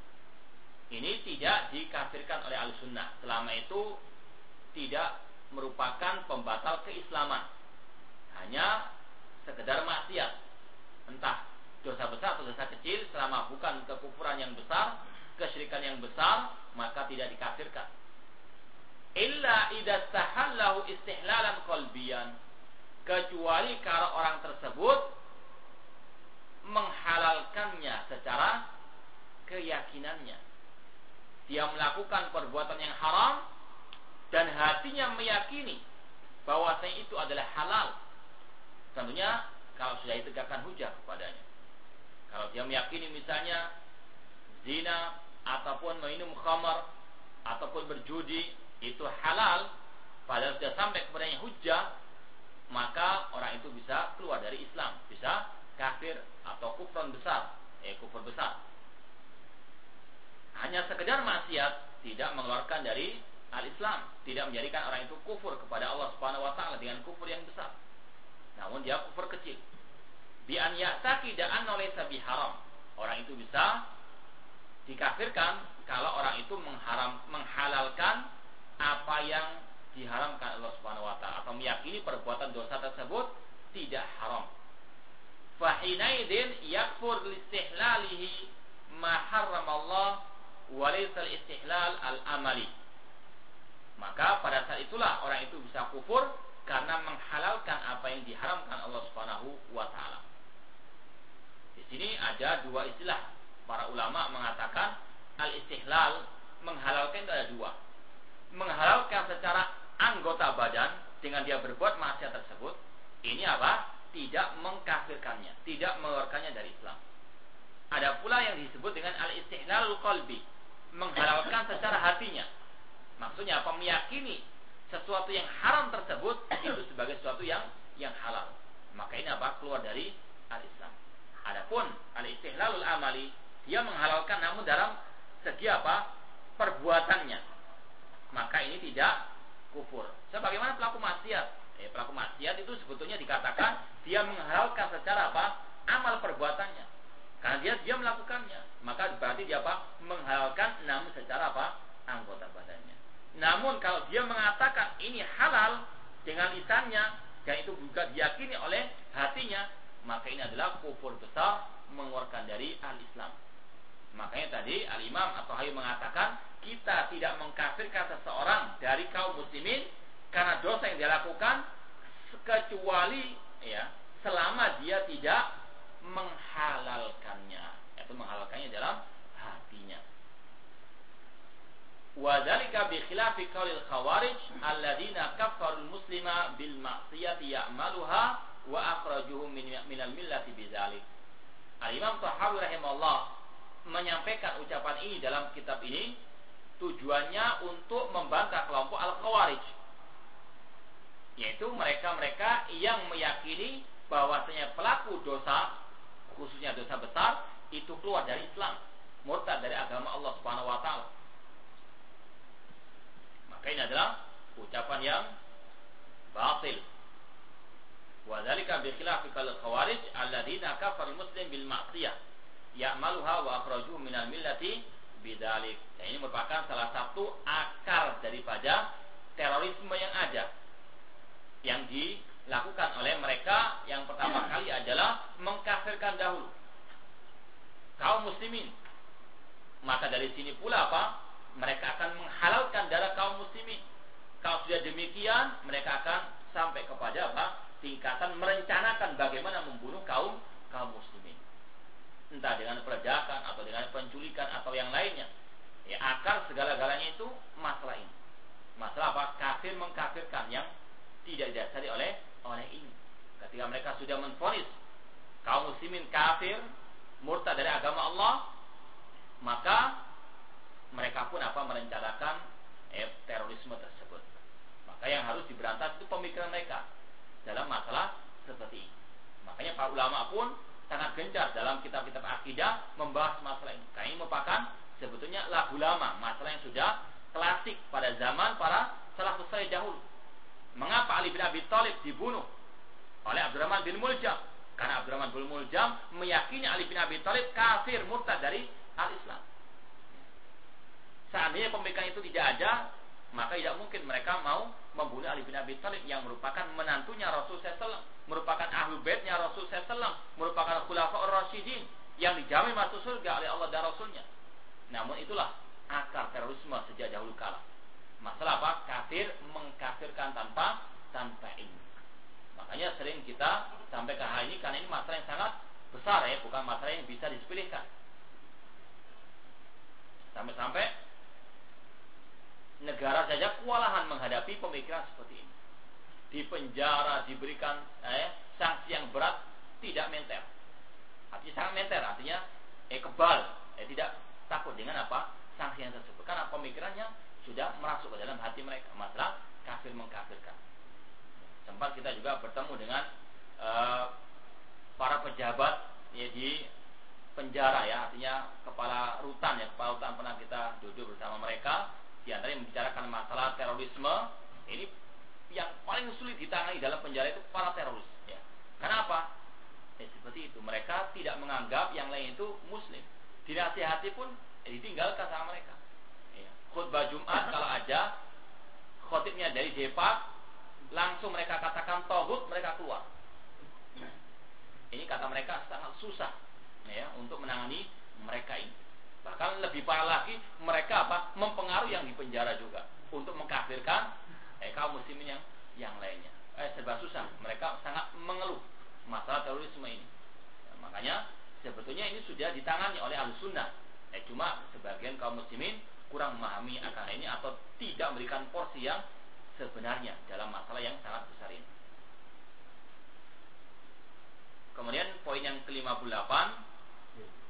Ini tidak dikafirkan oleh al-sunnah. Selama itu tidak merupakan pembatal keislaman. Hanya sekedar maksiat. Entah dosa besar atau dosa kecil selama bukan kekufuran yang besar, kesyirikan yang besar, maka tidak dikafirkan illa idza tahallahu istihlalan qalbiyan. Kecuali kalau orang tersebut menghalalkannya secara keyakinannya. Dia melakukan perbuatan yang haram dan hatinya meyakini bahwa itu adalah halal. Tentunya kalau sudah ditegakkan hujah kepadanya. Kalau dia meyakini misalnya zina ataupun minum khamar ataupun berjudi itu halal. Padahal sudah sampai kepadanya hujah maka orang itu bisa keluar dari Islam. Bisa kafir atau kufur besar. Eh kufur besar. Hanya sekedar maksiat tidak mengeluarkan dari al-Islam. Tidak menjadikan orang itu kufur kepada Allah Subhanahu wa taala dengan kufur yang besar. Namun dia kufur kecil. Bi an ya'taqida anna laysa haram orang itu bisa dikafirkan kalau orang itu mengharam menghalalkan apa yang diharamkan Allah Subhanahu wa taala atau meyakini perbuatan dosa tersebut tidak haram. Fahinaidin yakfur listihlalihi ma Allah wa laysa istihlal al-amali. Maka pada saat itulah orang itu bisa kufur karena menghalalkan apa yang diharamkan Allah Subhanahu wa taala. Di sini ada dua istilah para ulama mengatakan al-istihlal menghalalkan itu ada dua menghalalkan secara anggota badan dengan dia berbuat maksiat tersebut, ini apa? Tidak mengkafirkannya, tidak mengeluarkannya dari Islam. Ada pula yang disebut dengan al-istihlal qalbi, menghalalkan secara hatinya. Maksudnya apa? Meyakini sesuatu yang haram tersebut itu sebagai sesuatu yang yang halal. Maka ini apa? Keluar dari al-Islam. Adapun al-istihlalul amali, dia menghalalkan namun dalam segi apa? perbuatannya. Maka ini tidak kufur. Sebagaimana pelaku maksiat. Eh, pelaku maksiat itu sebetulnya dikatakan dia menghalalkan secara apa? amal perbuatannya. Karena dia dia melakukannya, maka berarti dia apa? menghalalkan namun secara apa? anggota badannya. Namun kalau dia mengatakan ini halal dengan lisannya dan itu juga diyakini oleh hatinya, maka ini adalah kufur besar mengeluarkan dari al-Islam. Makanya tadi al-Imam atau Hayu mengatakan kita tidak mengkafirkan seseorang dari kaum muslimin karena dosa yang dia lakukan kecuali ya selama dia tidak menghalalkannya. Itu menghalalkannya dalam hatinya. Wadhalika bi khilafi qaulil khawarij alladziina kaffarul muslima bil ma'siyati ya'maluha wa akhrajuhu min minal millati bidzalik. Al-Imam Tahawi rahimahullah menyampaikan ucapan ini dalam kitab ini tujuannya untuk membantah kelompok al-khawarij. Yaitu mereka-mereka yang meyakini bahwasanya pelaku dosa khususnya dosa besar itu keluar dari Islam murtad dari agama Allah Subhanahu wa taala. Maka ini adalah ucapan yang batil. Wa dzalika bi khilafi kal khawarij alladziina kafaru muslim bil ma'siyah ya'maluha wa akhrajuhu minal millati bidzalik. Nah, ini merupakan salah satu akar daripada terorisme yang ada yang dilakukan oleh mereka yang pertama kali adalah mengkafirkan dahulu kaum muslimin. Maka dari sini pula apa? mereka akan menghalalkan darah kaum muslimin. Kalau sudah demikian, mereka akan sampai kepada apa? Tingkatan merencanakan bagaimana membunuh kaum kaum muslimin. Entah dengan peledakan atau dengan penculikan atau yang lainnya. Ya, akar segala-galanya itu masalah ini. Masalah apa? Kafir mengkafirkan yang tidak didasari oleh oleh ini. Ketika mereka sudah menfonis kaum muslimin kafir, murtad dari agama Allah, maka mereka pun apa merencanakan eh, terorisme tersebut. Maka yang harus diberantas itu pemikiran mereka dalam masalah seperti ini. Makanya para ulama pun sangat gencar dalam kitab-kitab akidah membahas masalah ini. Ini merupakan sebetulnya lagu lama, masalah yang sudah klasik pada zaman para salafus saleh dahulu. Mengapa Ali bin Abi Thalib dibunuh oleh Abdurrahman bin Muljam? Karena Abdurrahman bin Muljam meyakini Ali bin Abi Thalib kafir murtad dari al-Islam. Seandainya pemikiran itu tidak ada, maka tidak mungkin mereka mau membunuh Ali bin Abi Thalib yang merupakan menantunya Rasul SAW, merupakan ahlu baitnya Rasul SAW, merupakan khulafaur rasyidin yang dijamin masuk surga oleh Allah dan Rasulnya. Namun itulah akar terorisme sejak dahulu kala. Masalah apa? Kafir mengkafirkan tanpa tanpa ini. Makanya sering kita sampai ke hal ini karena ini masalah yang sangat besar ya, bukan masalah yang bisa disepelekan. Sampai-sampai negara saja kewalahan menghadapi pemikiran seperti ini. Di penjara diberikan eh, sanksi yang berat tidak menter. Artinya sangat menter, artinya eh kebal, eh tidak takut dengan apa sanksi yang tersebut. Karena pemikirannya sudah merasuk ke dalam hati mereka. Masalah kafir mengkafirkan. Sempat kita juga bertemu dengan eh, para pejabat ya di penjara ya artinya kepala rutan ya kepala rutan pernah kita duduk bersama mereka di antara yang membicarakan masalah terorisme ini yang paling sulit ditangani dalam penjara itu para teroris ya. Kenapa? Ya, seperti itu. Mereka tidak menganggap yang lain itu muslim. Dinasihati pun ya, ditinggalkan sama mereka. Ya. Khutbah Jumat kalau ada khotibnya dari Depak langsung mereka katakan tohut mereka keluar. Ini kata mereka sangat susah ya untuk menangani mereka ini. Bahkan lebih parah lagi mereka apa? Mempengaruhi yang di penjara juga untuk mengkafirkan eh, kaum muslimin yang yang lainnya. Eh, serba susah. Mereka sangat mengeluh masalah terorisme ini. Ya, makanya sebetulnya ini sudah ditangani oleh ahli sunnah. Eh, cuma sebagian kaum muslimin kurang memahami akan ini atau tidak memberikan porsi yang sebenarnya dalam masalah yang sangat besar ini. Kemudian poin yang ke-58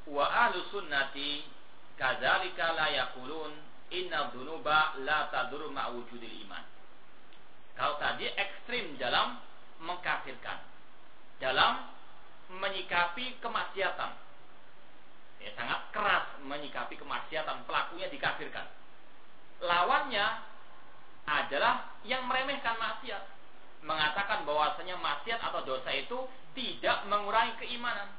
wa ahlu sunnati Kadzalika la yaqulun inna dzunuba la tadurru ma iman. Kalau tadi ekstrim dalam mengkafirkan, dalam menyikapi kemaksiatan. Ya, sangat keras menyikapi kemaksiatan, pelakunya dikafirkan. Lawannya adalah yang meremehkan maksiat. Mengatakan bahwasanya maksiat atau dosa itu tidak mengurangi keimanan.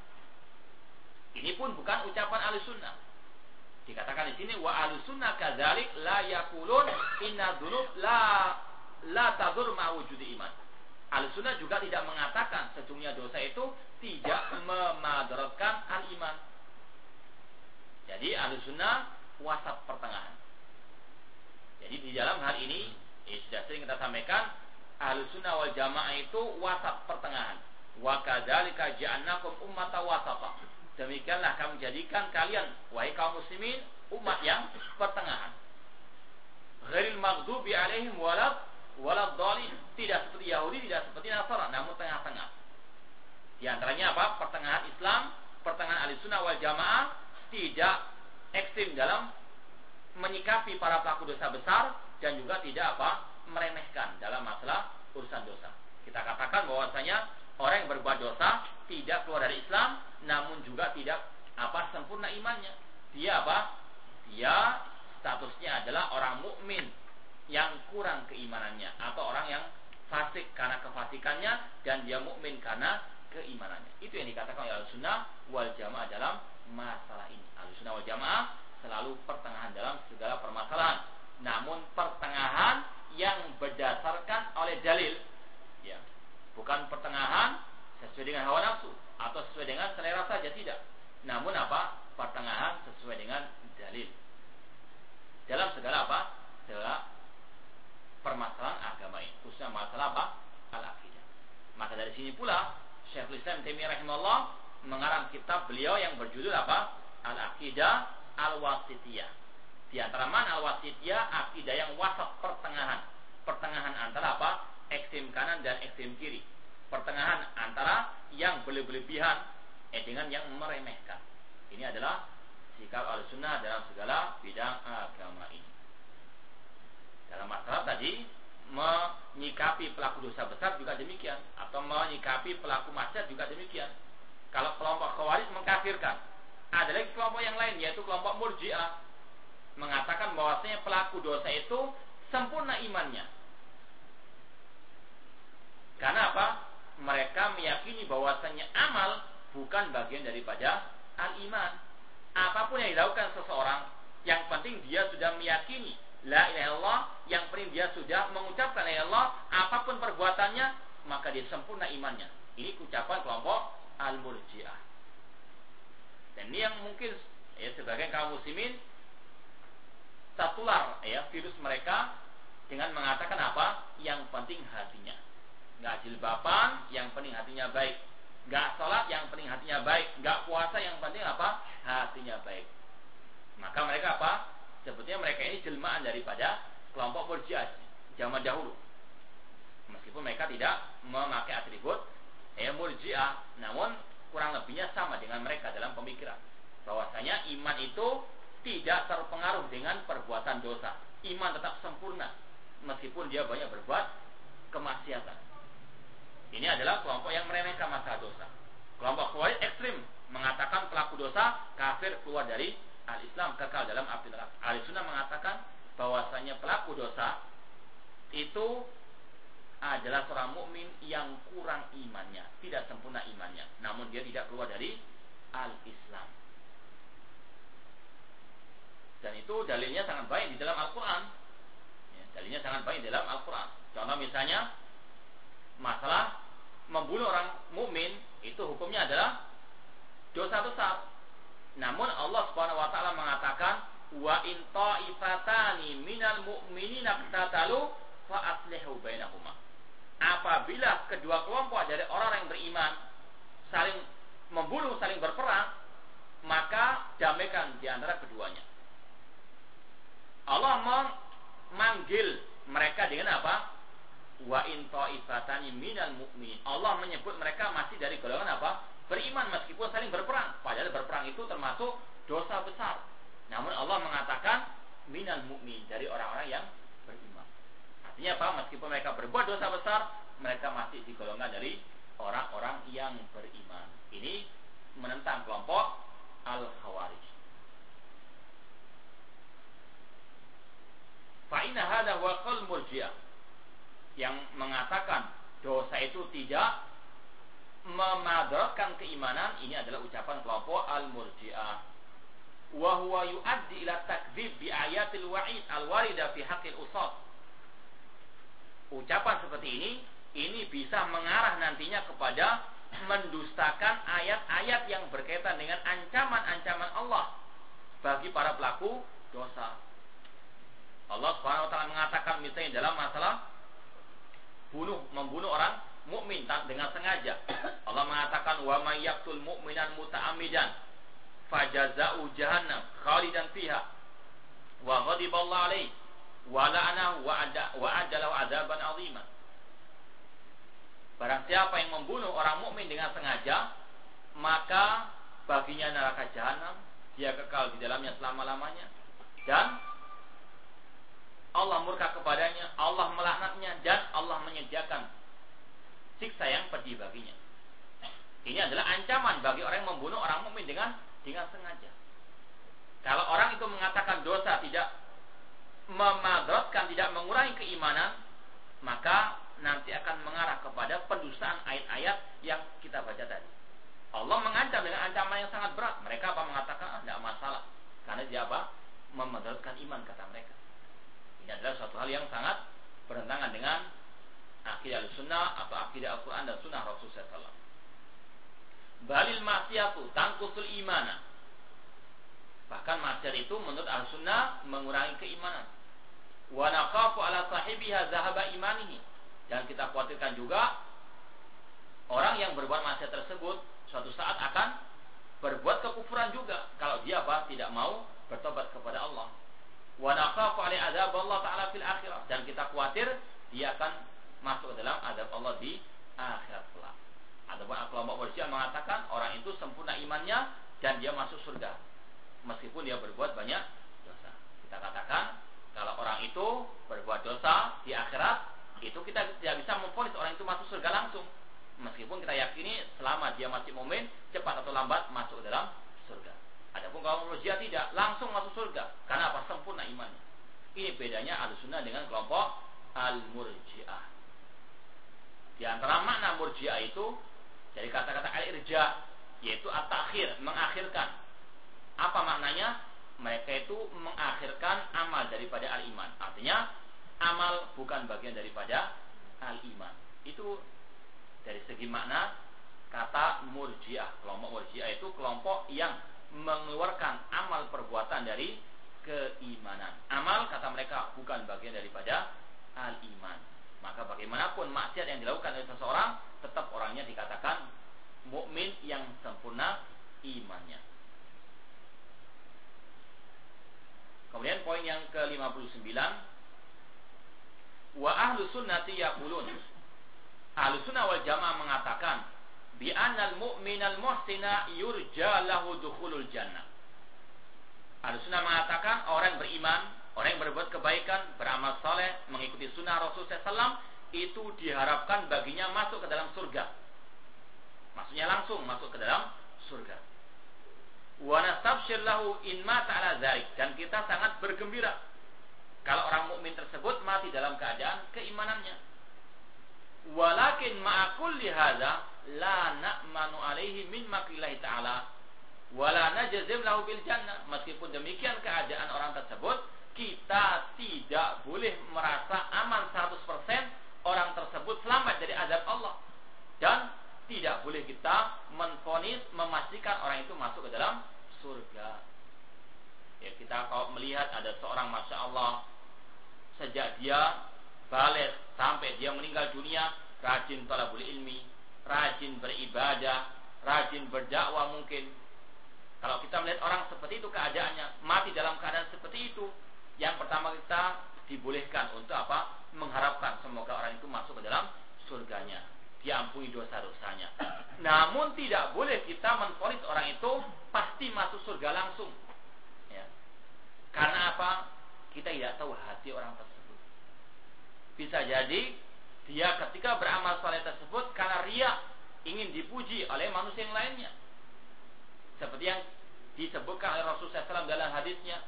Ini pun bukan ucapan ahli sunnah. Dikatakan di sini wa ahli sunnah kadzalik la yaqulun inna dzunub la la tadur ma'wujudi iman. Ahli sunnah juga tidak mengatakan sesungguhnya dosa itu tidak memadaratkan al-iman. Jadi ahli sunnah wasat pertengahan. Jadi di dalam hal ini ya sudah sering kita sampaikan ahli sunnah wal jamaah itu wasat pertengahan. Wa kadzalika ja'alnakum ummatan wasata. Demikianlah kami jadikan kalian wahai kaum muslimin umat yang pertengahan. Ghairil maghdubi alaihim walad walad dhalin. Tidak seperti Yahudi, tidak seperti Nasara, namun tengah-tengah. Di antaranya apa? Pertengahan Islam, pertengahan ahli sunnah wal jamaah tidak ekstrim dalam menyikapi para pelaku dosa besar dan juga tidak apa meremehkan dalam masalah urusan dosa. Kita katakan bahwasanya orang yang berbuat dosa tidak keluar dari Islam, namun juga tidak apa sempurna imannya. Dia apa? Dia statusnya adalah orang mukmin yang kurang keimanannya atau orang yang fasik karena kefasikannya dan dia mukmin karena keimanannya. Itu yang dikatakan oleh Al-Sunnah wal Jamaah dalam masalah ini. Al-Sunnah wal Jamaah selalu pertengahan dalam segala permasalahan. Namun pertengahan yang berdasarkan oleh dalil. Ya. Bukan pertengahan sesuai dengan hawa nafsu atau sesuai dengan selera saja tidak. Namun apa? Pertengahan sesuai dengan dalil. Dalam segala apa? Segala permasalahan agama ini. Khususnya masalah apa? Al-aqidah. Maka dari sini pula Syekhul Islam Taimiyah rahimahullah mengarang kitab beliau yang berjudul apa? Al-Aqidah Al-Wasitiyah. Di antara mana Al-Wasitiyah? Akidah yang wasat pertengahan. Pertengahan antara apa? Ekstrem kanan dan ekstrem kiri. Pertengahan antara yang berlebihan eh, dengan yang meremehkan. Ini adalah sikap al-sunnah dalam segala bidang agama ini. Dalam masalah tadi menyikapi pelaku dosa besar juga demikian atau menyikapi pelaku maksiat juga demikian. Kalau kelompok khawarij mengkafirkan, ada lagi kelompok yang lain yaitu kelompok murjiah mengatakan bahwasanya pelaku dosa itu sempurna imannya. Karena apa? Mereka meyakini bahwasanya amal bukan bagian daripada al-iman. Apa pun yang dilakukan seseorang, yang penting dia sudah meyakini La ilaha illallah yang penting dia sudah mengucapkan la ilaha apa pun perbuatannya maka dia sempurna imannya. Ini ucapan kelompok al-murji'ah. Dan ini yang mungkin ya sebagai kaum muslimin tertular ya virus mereka dengan mengatakan apa? Yang penting hatinya. Enggak jilbaban, yang penting hatinya baik. Enggak sholat, yang penting hatinya baik. Enggak puasa, yang penting apa? Hatinya baik. Maka mereka apa? Sebetulnya mereka ini jelmaan daripada kelompok Murji'ah zaman dahulu. Meskipun mereka tidak memakai atribut eh, Murji'ah, namun kurang lebihnya sama dengan mereka dalam pemikiran. Bahwasanya iman itu tidak terpengaruh dengan perbuatan dosa. Iman tetap sempurna meskipun dia banyak berbuat kemaksiatan. Ini adalah kelompok yang meremehkan masalah dosa. Kelompok Khawarij ekstrim mengatakan pelaku dosa kafir keluar dari al-Islam kekal dalam api neraka. Ahli sunnah mengatakan bahwasanya pelaku dosa itu adalah seorang mukmin yang kurang imannya, tidak sempurna imannya, namun dia tidak keluar dari al-Islam. Dan itu dalilnya sangat baik di dalam Al-Quran. Ya, dalilnya sangat baik di dalam Al-Quran. Contoh misalnya masalah membunuh orang mukmin itu hukumnya adalah dosa besar. Namun Allah Subhanahu wa taala mengatakan wa in ta'ifatani minal mu'minina qatatalu fa aslihu bainahuma. Apabila kedua kelompok dari orang yang beriman saling membunuh, saling berperang, maka damaikan di antara keduanya. Allah memanggil mereka dengan apa? Wa in ta'ifatani minal mu'minin. Allah menyebut mereka masih dari golongan apa? beriman meskipun saling berperang. Padahal berperang itu termasuk dosa besar. Namun Allah mengatakan minal mukmin dari orang-orang yang beriman. Artinya apa? Meskipun mereka berbuat dosa besar, mereka masih digolongkan dari orang-orang yang beriman. Ini menentang kelompok Al-Khawarij. Fa'ina hada wa murjiah yang mengatakan dosa itu tidak memadaratkan keimanan ini adalah ucapan kelompok al-murji'ah wa huwa yuaddi ila takdzib bi ayatil wa'id al-warida fi haqqil usad ucapan seperti ini ini bisa mengarah nantinya kepada mendustakan ayat-ayat yang berkaitan dengan ancaman-ancaman Allah bagi para pelaku dosa. Allah Subhanahu wa taala mengatakan misalnya dalam masalah bunuh membunuh orang mukmin dengan sengaja. Allah mengatakan wa may yaqtul mu'minan muta'ammidan fajaza'u jahannam khalidan fiha wa ghadiballahu alaihi wa la'anahu wa ada wa adalahu adaban 'azima. Barang siapa yang membunuh orang mukmin dengan sengaja, maka baginya neraka jahanam, dia kekal di dalamnya selama-lamanya dan Allah murka kepadanya, Allah melaknatnya dan Allah menyediakan siksa yang pedih baginya. Ini adalah ancaman bagi orang yang membunuh orang mukmin dengan dengan sengaja. Kalau orang itu mengatakan dosa tidak memadratkan, tidak mengurangi keimanan, maka nanti akan mengarah kepada pendustaan ayat-ayat yang kita baca tadi. Allah mengancam dengan ancaman yang sangat berat. Mereka apa mengatakan ah, tidak masalah karena dia apa memadaratkan iman kata mereka. Ini adalah suatu hal yang sangat bertentangan dengan akidah sunnah atau akidah Al-Quran dan sunnah Rasul SAW. Balil maksiatu tangkusul imana. Bahkan maksiat itu menurut Al-Sunnah mengurangi keimanan. Wa naqafu ala sahibiha zahaba imanihi dan kita khawatirkan juga orang yang berbuat maksiat tersebut suatu saat akan berbuat kekufuran juga kalau dia apa tidak mau bertobat kepada Allah. Wa alai azab Allah taala fil akhirah dan kita khawatir dia akan masuk ke dalam azab Allah di akhirat kelak. Adapun kelompok Murji'ah mengatakan orang itu sempurna imannya dan dia masuk surga meskipun dia berbuat banyak dosa. Kita katakan kalau orang itu berbuat dosa di akhirat itu kita tidak bisa memfonis orang itu masuk surga langsung. Meskipun kita yakini selama dia masih momen cepat atau lambat masuk dalam surga. Adapun kaum manusia tidak langsung masuk surga karena apa sempurna imannya. Ini bedanya al-sunnah dengan kelompok al-murji'ah. Di antara makna murji'ah itu dari kata-kata al-irja yaitu at-takhir, mengakhirkan. Apa maknanya? Mereka itu mengakhirkan amal daripada al-iman. Artinya amal bukan bagian daripada al-iman. Itu dari segi makna kata murjiah. Kelompok murjiah itu kelompok yang mengeluarkan amal perbuatan dari keimanan. Amal kata mereka bukan bagian daripada al-iman. Maka bagaimanapun maksiat yang dilakukan oleh seseorang tetap orangnya dikatakan mukmin yang sempurna imannya. Kemudian poin yang ke-59 Wa ahlu sunnati yaqulun. Ahlu sunnah wal jamaah mengatakan bi anal mu'minal muhsina yurja lahu dukhulul jannah. Ahlu sunnah mengatakan orang beriman, orang yang berbuat kebaikan, beramal saleh, mengikuti sunnah Rasul SAW itu diharapkan baginya masuk ke dalam surga. Maksudnya langsung masuk ke dalam surga. Wa nastabshir lahu in mata ala dan kita sangat bergembira kalau orang mukmin tersebut mati dalam keadaan keimanannya. Walakin ma'akul lihada la na'manu alaihi min makillahi ta'ala wala najazim lahu bil jannah. Meskipun demikian keadaan orang tersebut, kita tidak boleh merasa aman 100% orang tersebut selamat dari azab Allah. Dan tidak boleh kita menfonis memastikan orang itu masuk ke dalam surga. Ya, kita kalau melihat ada seorang masya Allah sejak dia balik sampai dia meninggal dunia rajin talabul ilmi, rajin beribadah, rajin berdakwah mungkin. Kalau kita melihat orang seperti itu keadaannya, mati dalam keadaan seperti itu, yang pertama kita dibolehkan untuk apa? Mengharapkan semoga orang itu masuk ke dalam surganya, diampuni dosa-dosanya. Namun tidak boleh kita menfonis orang itu pasti masuk surga langsung. Ya. Karena apa? Kita tidak tahu hati orang tersebut. Bisa jadi dia ketika beramal soleh tersebut karena ria ingin dipuji oleh manusia yang lainnya. Seperti yang disebutkan oleh Rasulullah SAW dalam hadisnya,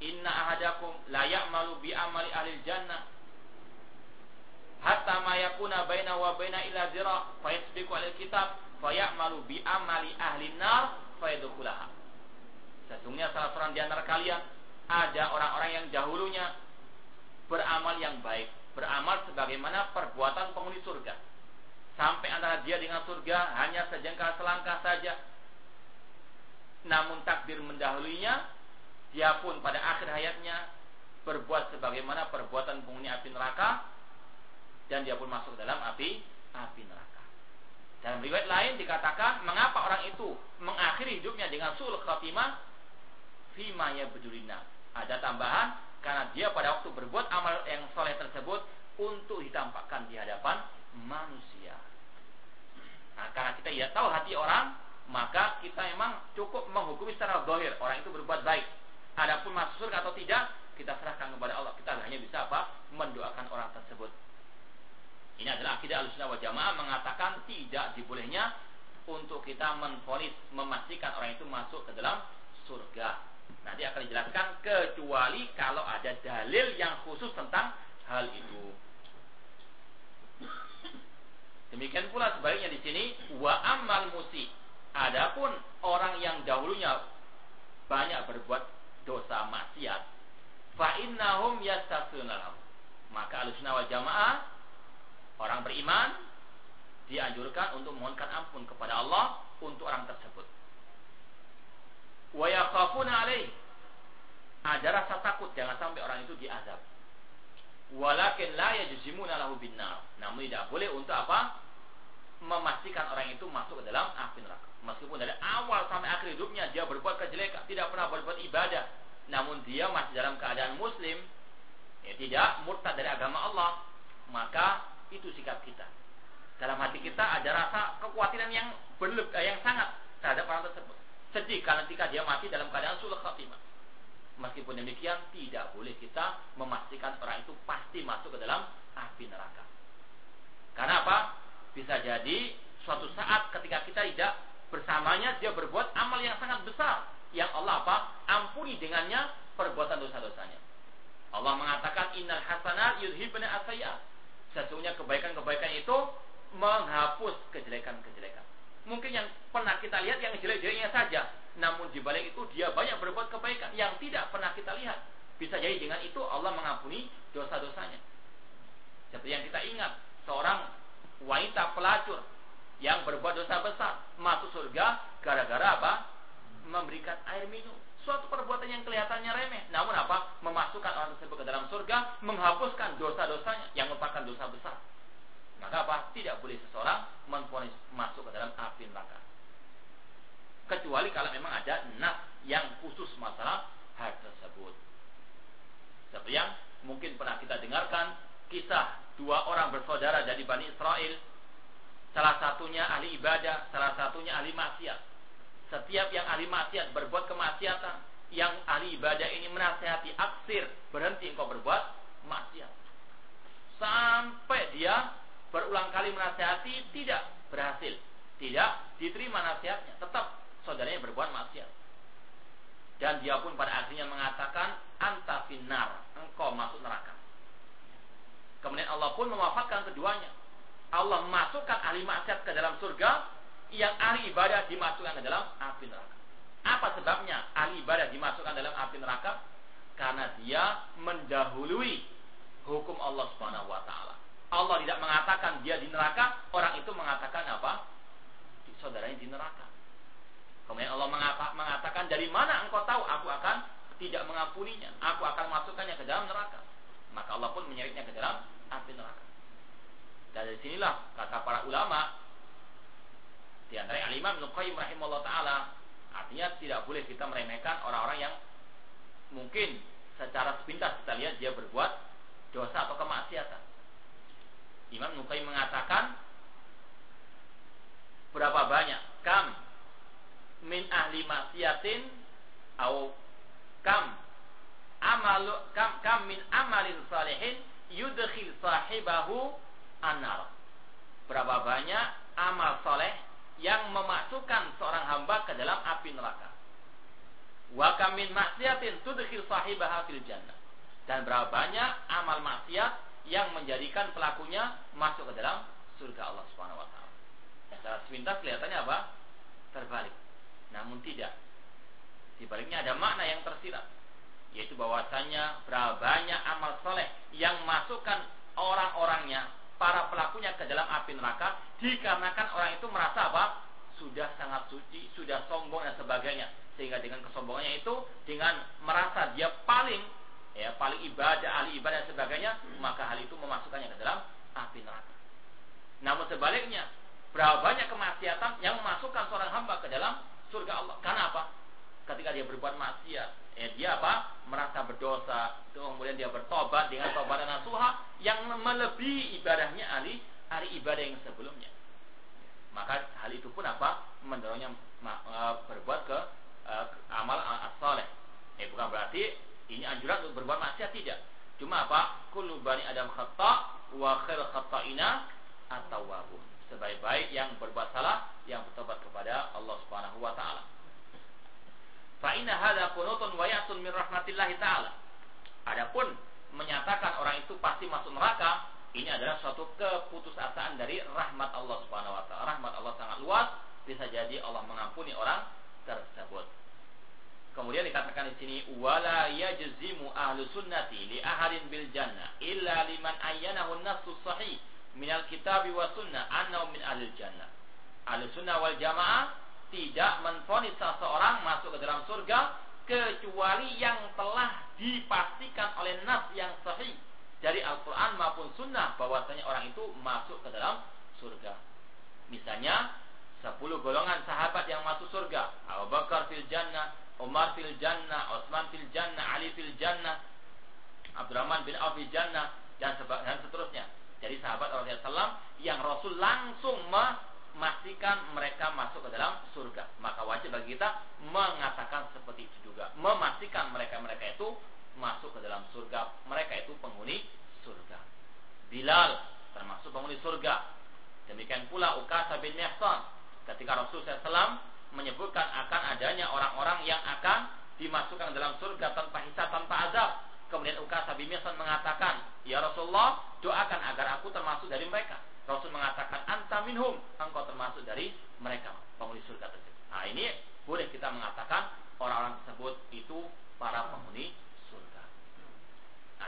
Inna ahadakum la ya'malu bi amali ahli jannah hatta ma yakuna baina wa baina ila zira fa yasbiqu al kitab fa bi amali ahli nar fa yadkhulaha. Sesungguhnya salah seorang di antara kalian ada orang-orang yang dahulunya beramal yang baik, beramal sebagaimana perbuatan penghuni surga. Sampai antara dia dengan surga hanya sejengkal selangkah saja. Namun takdir mendahulunya, dia pun pada akhir hayatnya berbuat sebagaimana perbuatan penghuni api neraka dan dia pun masuk dalam api api neraka. Dalam riwayat lain dikatakan mengapa orang itu mengakhiri hidupnya dengan sul khatimah fima ya bedulina. Ada tambahan karena dia pada waktu berbuat amal yang soleh tersebut untuk ditampakkan di hadapan manusia. Nah, karena kita ya tahu hati orang, maka kita memang cukup menghukumi secara zahir orang itu berbuat baik. Adapun masuk surga atau tidak, kita serahkan kepada Allah. Kita hanya bisa apa? Mendoakan orang tersebut. Ini adalah akidah al-sunnah wal jamaah mengatakan tidak dibolehnya untuk kita menfonis memastikan orang itu masuk ke dalam surga. Nanti akan dijelaskan kecuali kalau ada dalil yang khusus tentang hal itu. Demikian pula sebaliknya di sini wa amal musi. Adapun orang yang dahulunya banyak berbuat dosa maksiat, fa innahum yastaghfiruna Maka Ahlussunnah wal Jamaah orang beriman dianjurkan untuk memohonkan ampun kepada Allah untuk orang tersebut. Wa yakhafuna alaih. Ada rasa takut jangan sampai orang itu diazab. Walakin la yajzimuna lahu binnar. Namun tidak boleh untuk apa? Memastikan orang itu masuk ke dalam api neraka. Meskipun dari awal sampai akhir hidupnya dia berbuat kejelekan, tidak pernah berbuat ibadah, namun dia masih dalam keadaan muslim, ya tidak murtad dari agama Allah, maka itu sikap kita. Dalam hati kita ada rasa kekhawatiran yang berlebih, eh, yang sangat terhadap orang tersebut. Sedih karena ketika dia mati dalam keadaan sulh khatimah. Meskipun demikian tidak boleh kita memastikan orang itu pasti masuk ke dalam api neraka. Karena apa? Bisa jadi suatu saat ketika kita tidak bersamanya dia berbuat amal yang sangat besar yang Allah apa? ampuni dengannya perbuatan dosa-dosanya. Allah mengatakan innal hasanat yudhibna asayat. Sesungguhnya kebaikan-kebaikan itu menghapus kejelekan-kejelekan. Mungkin yang pernah kita lihat yang jelek-jeleknya saja, namun di balik itu dia banyak berbuat kebaikan yang tidak pernah kita lihat. Bisa jadi dengan itu Allah mengampuni dosa-dosanya. Seperti yang kita ingat, seorang wanita pelacur yang berbuat dosa besar masuk surga gara-gara apa? Memberikan air minum. Suatu perbuatan yang kelihatannya remeh, namun apa? Memasukkan orang tersebut ke dalam surga, menghapuskan dosa-dosanya yang merupakan dosa besar. Maka apa? Tidak boleh seseorang menfonis masuk ke dalam api neraka kecuali kalau memang ada nas yang khusus masalah hal tersebut. Seperti yang mungkin pernah kita dengarkan kisah dua orang bersaudara dari Bani Israel. Salah satunya ahli ibadah, salah satunya ahli maksiat. Setiap yang ahli maksiat berbuat kemaksiatan, yang ahli ibadah ini menasehati aksir, berhenti engkau berbuat maksiat. Sampai dia berulang kali menasehati tidak berhasil, tidak diterima nasihatnya, tetap saudaranya berbuat maksiat. Dan dia pun pada akhirnya mengatakan anta finar, engkau masuk neraka. Kemudian Allah pun mewafatkan keduanya. Allah masukkan ahli maksiat ke dalam surga, yang ahli ibadah dimasukkan ke dalam api neraka. Apa sebabnya ahli ibadah dimasukkan dalam api neraka? Karena dia mendahului hukum Allah Subhanahu wa taala. Allah tidak mengatakan dia di neraka, orang itu mengatakan apa? Saudaranya di neraka. Kemudian Allah mengatakan dari mana engkau tahu aku akan tidak mengampuninya. Aku akan masukkannya ke dalam neraka. Maka Allah pun menyeritnya ke dalam api neraka. dari sinilah kata para ulama di antara Al-Imam Nuqayyim rahimahullah taala artinya tidak boleh kita meremehkan orang-orang yang mungkin secara sepintas kita lihat dia berbuat dosa atau kemaksiatan. Imam Nuqayyim mengatakan berapa banyak kam min ahli maksiatin au kam amalu kam kam min amalin salihin yudkhil sahibahu anar. Berapa banyak amal soleh yang memasukkan seorang hamba ke dalam api neraka. Wa kamin maksiatin tudkhil sahibaha fil jannah. Dan berapa banyak amal maksiat yang menjadikan pelakunya masuk ke dalam surga Allah Subhanahu wa taala. Secara sepintas kelihatannya apa? Terbalik. Namun tidak. Di baliknya ada makna yang tersirat yaitu bahwasanya berapa banyak amal soleh yang masukkan orang-orangnya para pelakunya ke dalam api neraka dikarenakan orang itu merasa apa sudah sangat suci sudah sombong dan sebagainya sehingga dengan kesombongannya itu dengan merasa dia paling ya paling ibadah ahli ibadah dan sebagainya maka hal itu memasukkannya ke dalam api neraka. Namun sebaliknya berapa banyak kemaksiatan yang memasukkan seorang hamba ke dalam surga Allah? Karena apa? Ketika dia berbuat maksiat ya dia apa? Merasa berdosa kemudian dia bertobat dengan tobat nasuha yang melebihi ibadahnya ahli hari ibadah yang sebelumnya. Maka hal itu pun apa? Mendorongnya e, berbuat ke, ke amal as-saleh. Eh bukan berarti ini anjuran untuk berbuat maksiat tidak cuma apa kullu bani adam khata wa khair khata'ina atau wabun sebaik-baik yang berbuat salah yang bertobat kepada Allah Subhanahu wa taala Fa inna hadza qunutun wa ya'tun min rahmatillahi taala. Adapun menyatakan orang itu pasti masuk neraka, ini adalah suatu keputusasaan dari rahmat Allah Subhanahu wa taala. Rahmat Allah sangat luas, bisa jadi Allah mengampuni orang tersebut. Kemudian dikatakan di sini wala yajzimu ahlu sunnati li ahadin bil jannah illa liman ayyanahu an-nassu sahih minal kitabi wa sunnah annahu min ahli jannah. Ahlu sunnah wal jamaah tidak menfonis seseorang masuk ke dalam surga kecuali yang telah dipastikan oleh nas yang sahih dari Al-Quran maupun Sunnah bahwasanya orang itu masuk ke dalam surga. Misalnya sepuluh golongan sahabat yang masuk surga. Abu Bakar fil jannah, Umar fil jannah, Utsman fil jannah, Ali fil jannah, Abdurrahman bin Auf fil jannah dan, seterusnya. Jadi sahabat Rasulullah yang Rasul langsung memastikan mereka masuk ke dalam surga. Maka wajib bagi kita mengatakan seperti itu juga. Memastikan mereka-mereka itu masuk ke dalam surga. Mereka itu penghuni surga. Bilal termasuk penghuni surga. Demikian pula Ukasa bin Mihsan. Ketika Rasul SAW menyebutkan akan adanya orang-orang yang akan dimasukkan dalam surga tanpa hisab, tanpa azab. Kemudian Ukasa bin Mihsan mengatakan, Ya Rasulullah, doakan agar aku termasuk dari mereka. Rasul mengatakan anta minhum, engkau termasuk dari mereka penghuni surga tersebut. Nah, ini boleh kita mengatakan orang-orang tersebut itu para penghuni surga.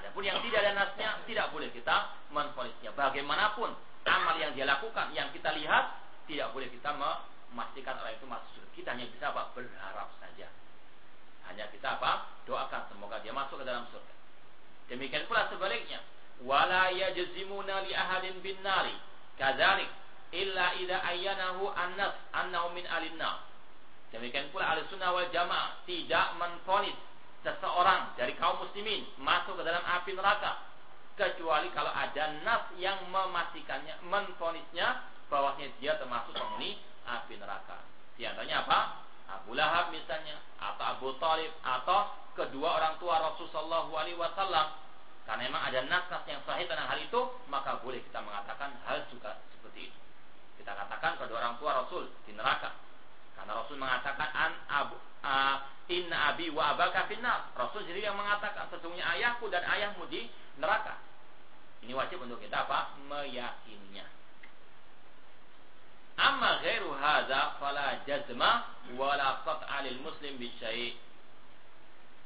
Adapun yang tidak ada nasnya tidak boleh kita menfonisnya. Bagaimanapun amal yang dia lakukan, yang kita lihat tidak boleh kita memastikan orang itu masuk surga. Kita hanya bisa apa? Berharap saja. Hanya kita apa? Doakan semoga dia masuk ke dalam surga. Demikian pula sebaliknya. Wala yajzimuna li ahadin bin nari Kadzalik illa idza ayyanahu annas annahu min alinna. Demikian pula ahli sunnah wal jamaah tidak menfonis seseorang dari kaum muslimin masuk ke dalam api neraka kecuali kalau ada nas yang memastikannya menfonisnya bahwasanya dia termasuk penghuni api neraka. Di antaranya apa? Abu Lahab misalnya atau Abu Talib atau kedua orang tua Rasulullah SAW karena memang ada nas-nas yang sahih tentang hal itu, maka boleh kita mengatakan hal juga seperti itu. Kita katakan kedua orang tua Rasul di neraka. Karena Rasul mengatakan an abu uh, inna abi wa abaka finnar. Rasul sendiri yang mengatakan sesungguhnya ayahku dan ayahmu di neraka. Ini wajib untuk kita apa? Meyakininya. Amma ghairu hadza fala jazma wala qat'a lil muslim bi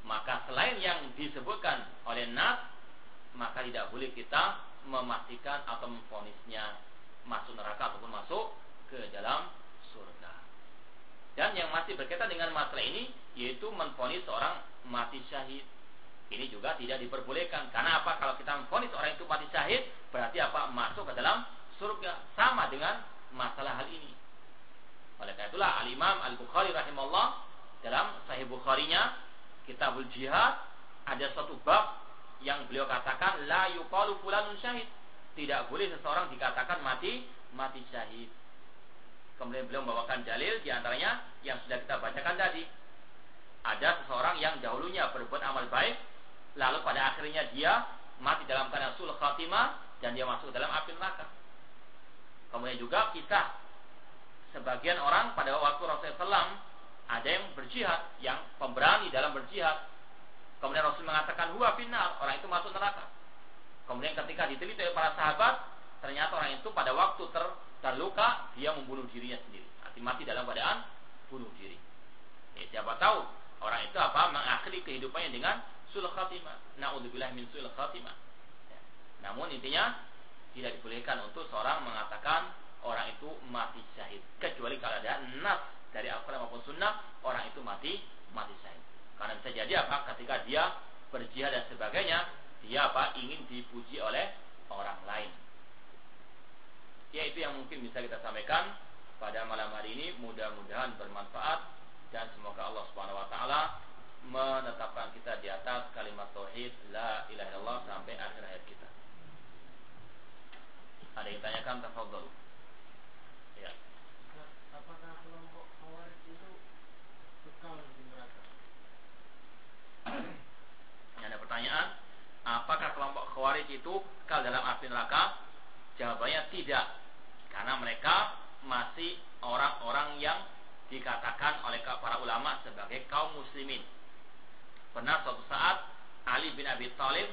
Maka selain yang disebutkan oleh nas maka tidak boleh kita memastikan atau memfonisnya masuk neraka ataupun masuk ke dalam surga. Dan yang masih berkaitan dengan masalah ini yaitu memfonis seorang mati syahid. Ini juga tidak diperbolehkan. Karena apa? Kalau kita memfonis orang itu mati syahid, berarti apa? Masuk ke dalam surga. Sama dengan masalah hal ini. Oleh karena itulah Al-Imam Al-Bukhari rahimahullah dalam Sahih Bukharinya Kitabul Jihad ada satu bab yang beliau katakan la yuqalu fulanun syahid. Tidak boleh seseorang dikatakan mati mati syahid. Kemudian beliau membawakan dalil di antaranya yang sudah kita bacakan tadi. Ada seseorang yang dahulunya berbuat amal baik, lalu pada akhirnya dia mati dalam keadaan sul khatimah dan dia masuk dalam api neraka. Kemudian juga kisah sebagian orang pada waktu Rasulullah SAW ada yang berjihad, yang pemberani dalam berjihad. Kemudian Rasul mengatakan huwa final, orang itu masuk neraka. Kemudian ketika diteliti oleh para sahabat, ternyata orang itu pada waktu ter, terluka dia membunuh dirinya sendiri. Arti mati dalam keadaan bunuh diri. Ya, siapa tahu orang itu apa mengakhiri kehidupannya dengan sul khatimah. Naudzubillah min sul khatimah. Ya. Namun intinya tidak dibolehkan untuk seorang mengatakan orang itu mati syahid kecuali kalau ada nas dari Al-Quran maupun Sunnah orang itu mati mati syahid. Karena bisa jadi apa? Ketika dia berjihad dan sebagainya, dia apa? Ingin dipuji oleh orang lain. Ya itu yang mungkin bisa kita sampaikan pada malam hari ini. Mudah-mudahan bermanfaat dan semoga Allah Subhanahu Wa Taala menetapkan kita di atas kalimat tauhid la ilaha illallah sampai akhir hayat kita. Ada yang tanyakan tafadhol. Ya. Apakah Ada pertanyaan, apakah kelompok Khawarij itu kekal dalam api neraka? Jawabannya tidak. Karena mereka masih orang-orang yang dikatakan oleh para ulama sebagai kaum muslimin. Pernah suatu saat Ali bin Abi Thalib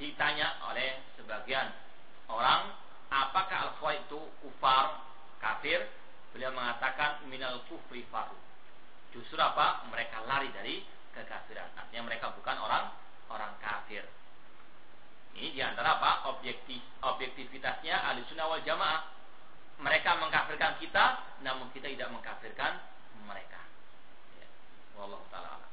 ditanya oleh sebagian orang, apakah al-khawarij itu kufar, kafir? Beliau mengatakan minal kufri faru. Justru apa? Mereka lari dari kekafiran. Artinya mereka bukan orang orang kafir. Ini di antara apa? Objektif, objektivitasnya ahli sunnah wal jamaah. Mereka mengkafirkan kita, namun kita tidak mengkafirkan mereka. Ya. Wallahu ta'ala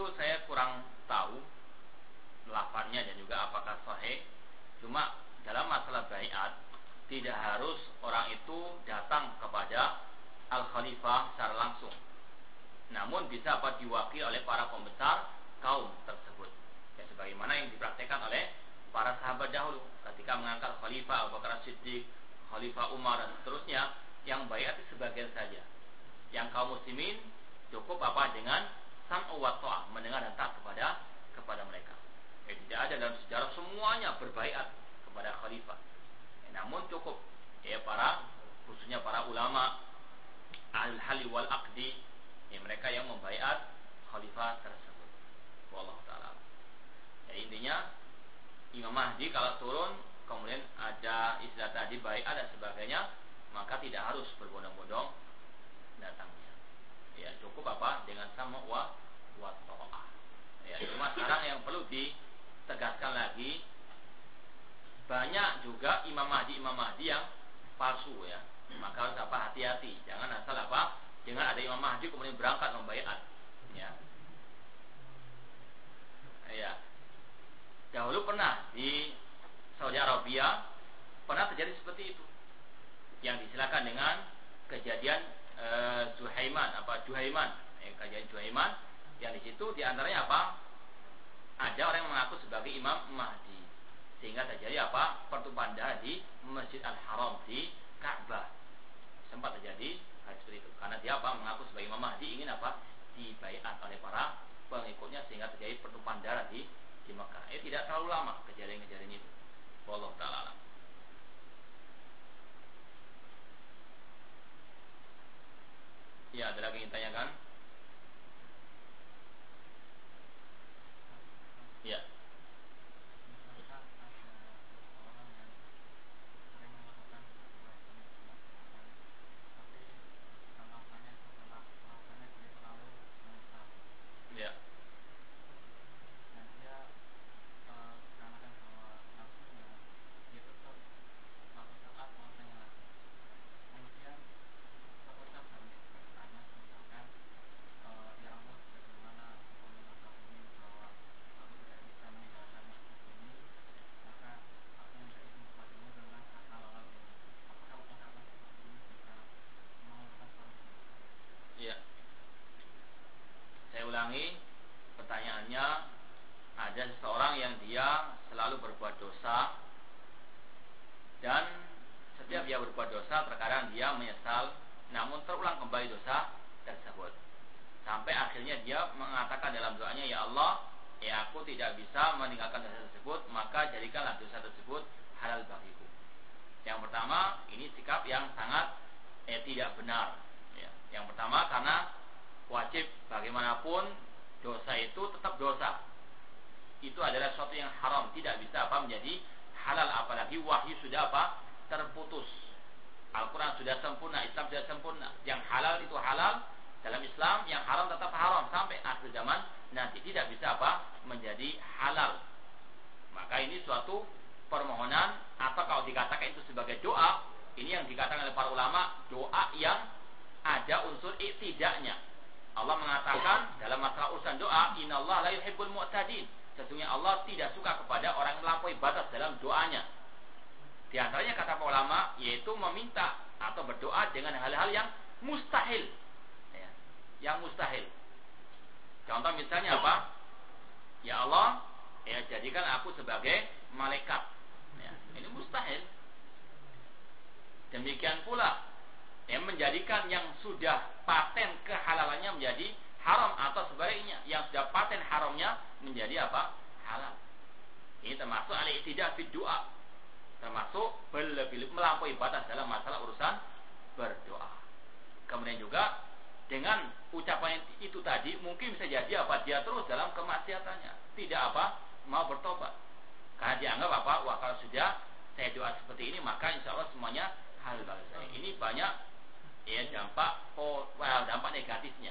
itu saya kurang tahu lafadznya dan juga apakah sahih. Cuma dalam masalah bayat tidak harus orang itu datang kepada al khalifah secara langsung. Namun bisa apa diwakili oleh para pembesar kaum tersebut. Ya sebagaimana yang dipraktekkan oleh para sahabat dahulu ketika mengangkat khalifah Abu Bakar Siddiq, khalifah Umar dan seterusnya yang bayat sebagian saja. Yang kaum muslimin cukup apa dengan sam'u wa ta'ah, mendengar dan taat kepada kepada mereka. Ya, tidak ada dalam sejarah semuanya berbaiat kepada khalifah. Ya, namun cukup ya para khususnya para ulama al-hali wal aqdi ya, mereka yang membaiat khalifah tersebut. Wallahu taala. Ya, intinya Imam Mahdi kalau turun kemudian ada istilah tadi baik ada sebagainya maka tidak harus berbondong-bondong datangnya ya cukup apa dengan sama wa wa ya cuma sekarang yang perlu ditegaskan lagi banyak juga imam mahdi imam mahdi yang palsu ya. Maka harus apa? Hati-hati. Jangan asal apa? Dengan ada imam mahdi kemudian berangkat membayar. Ya. Ya. Dahulu pernah di Saudi Arabia pernah terjadi seperti itu. Yang disilakan dengan kejadian uh, Zuhaiman apa? Juhaiman. Eh, kajian Juhaiman. Yang di situ di antaranya apa? Ada orang yang mengaku sebagai Imam Mahdi. Sehingga terjadi apa? Pertumpahan darah di Masjid Al Haram di Ka'bah. Sempat terjadi hal seperti itu. Karena dia apa? Mengaku sebagai Imam Mahdi ingin apa? Dibaiat oleh para pengikutnya sehingga terjadi pertumpahan darah di di Mekah. Ini tidak terlalu lama kejadian-kejadian itu. Wallahu taala Ya, ada lagi yang? Ya. Nanti tidak bisa apa? menjadi halal. Maka ini suatu permohonan atau kalau dikatakan itu sebagai doa, ini yang dikatakan oleh para ulama doa yang ada unsur iktidaknya. Allah mengatakan dalam masalah urusan doa, "Innallaha la yuhibbul mu'tadin." Sesungguhnya Allah tidak suka kepada orang yang melampaui batas dalam doanya. Di antaranya kata para ulama yaitu meminta atau berdoa dengan hal-hal yang mustahil. Ya, yang mustahil. Contoh misalnya apa? Ya Allah, ya jadikan aku sebagai malaikat. Ya, ini mustahil. Demikian pula yang menjadikan yang sudah paten kehalalannya menjadi haram atau sebaliknya yang sudah paten haramnya menjadi apa? halal. Ini termasuk alih tidak doa. Termasuk berlebih melampaui batas dalam masalah urusan berdoa. Kemudian juga dengan ucapan itu tadi mungkin bisa jadi apa dia terus dalam kemaksiatannya, tidak apa mau bertobat. Karena dianggap apa? Wah kalau sudah saya doa seperti ini maka insya Allah semuanya hal saya. Ini banyak ya dampak oh, well, dampak negatifnya.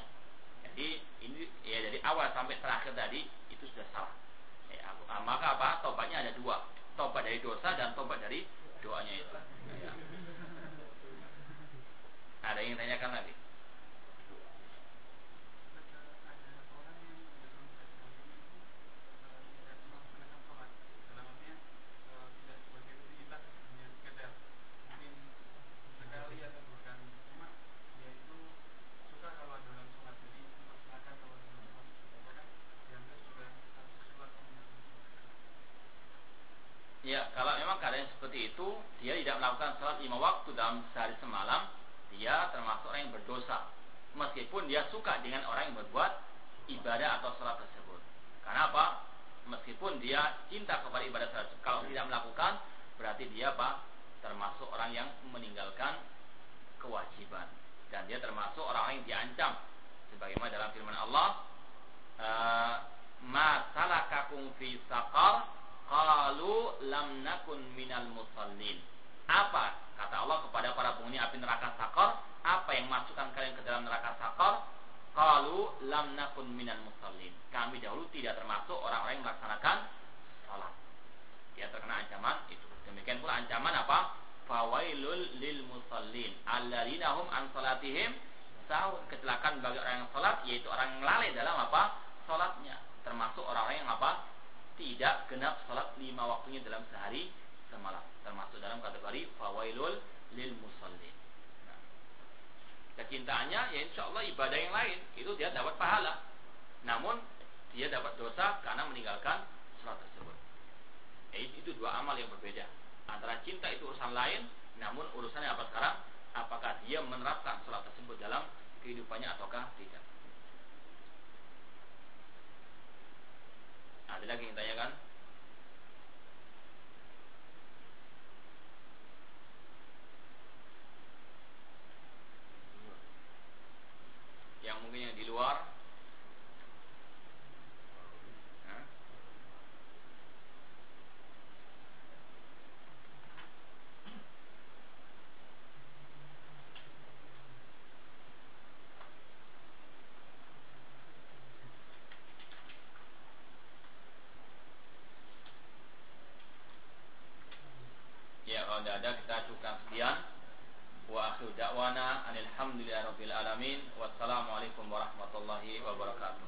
Jadi ini ya dari awal sampai terakhir tadi itu sudah salah. Ya, maka apa? Tobatnya ada dua. Tobat dari dosa dan tobat dari doanya itu. Ya. Ada yang tanyakan lagi? Seperti itu dia tidak melakukan sholat lima waktu dalam sehari semalam dia termasuk orang yang berdosa. Meskipun dia suka dengan orang yang berbuat ibadah atau sholat tersebut. Karena apa? Meskipun dia cinta kepada ibadah tersebut. Kalau tidak melakukan berarti dia apa? Termasuk orang yang meninggalkan kewajiban. Dan dia termasuk orang-orang yang diancam. Sebagaimana dalam firman Allah eh, ma salakakum fi saqar Qalu lam nakun minal musallin. Apa kata Allah kepada para penghuni api neraka sakor? Apa yang masukkan kalian ke dalam neraka sakor? Qalu lam nakun minal musallin. Kami dahulu tidak termasuk orang-orang yang melaksanakan salat. Dia terkena ancaman itu. Demikian pula ancaman apa? Fawailul lil musallin alladzina hum an salatihim sahun kecelakaan bagi orang yang salat yaitu orang yang lalai dalam apa? salatnya. Termasuk orang-orang yang apa? Tidak genap salat lima waktunya dalam sehari semalam. Termasuk dalam kategori fawailul lil musallin. Nah, kecintaannya ya insya Allah ibadah yang lain itu dia dapat pahala. Namun dia dapat dosa karena meninggalkan salat tersebut. Eh, itu dua amal yang berbeda. Antara cinta itu urusan lain namun urusannya apa sekarang? Apakah dia menerapkan salat tersebut dalam kehidupannya ataukah tidak Ada lagi yang tanyakan? Yang mungkin yang di luar ada kita cukupkan sekian. Wa akhiru da'wana anil alamin. Wassalamualaikum warahmatullahi wabarakatuh.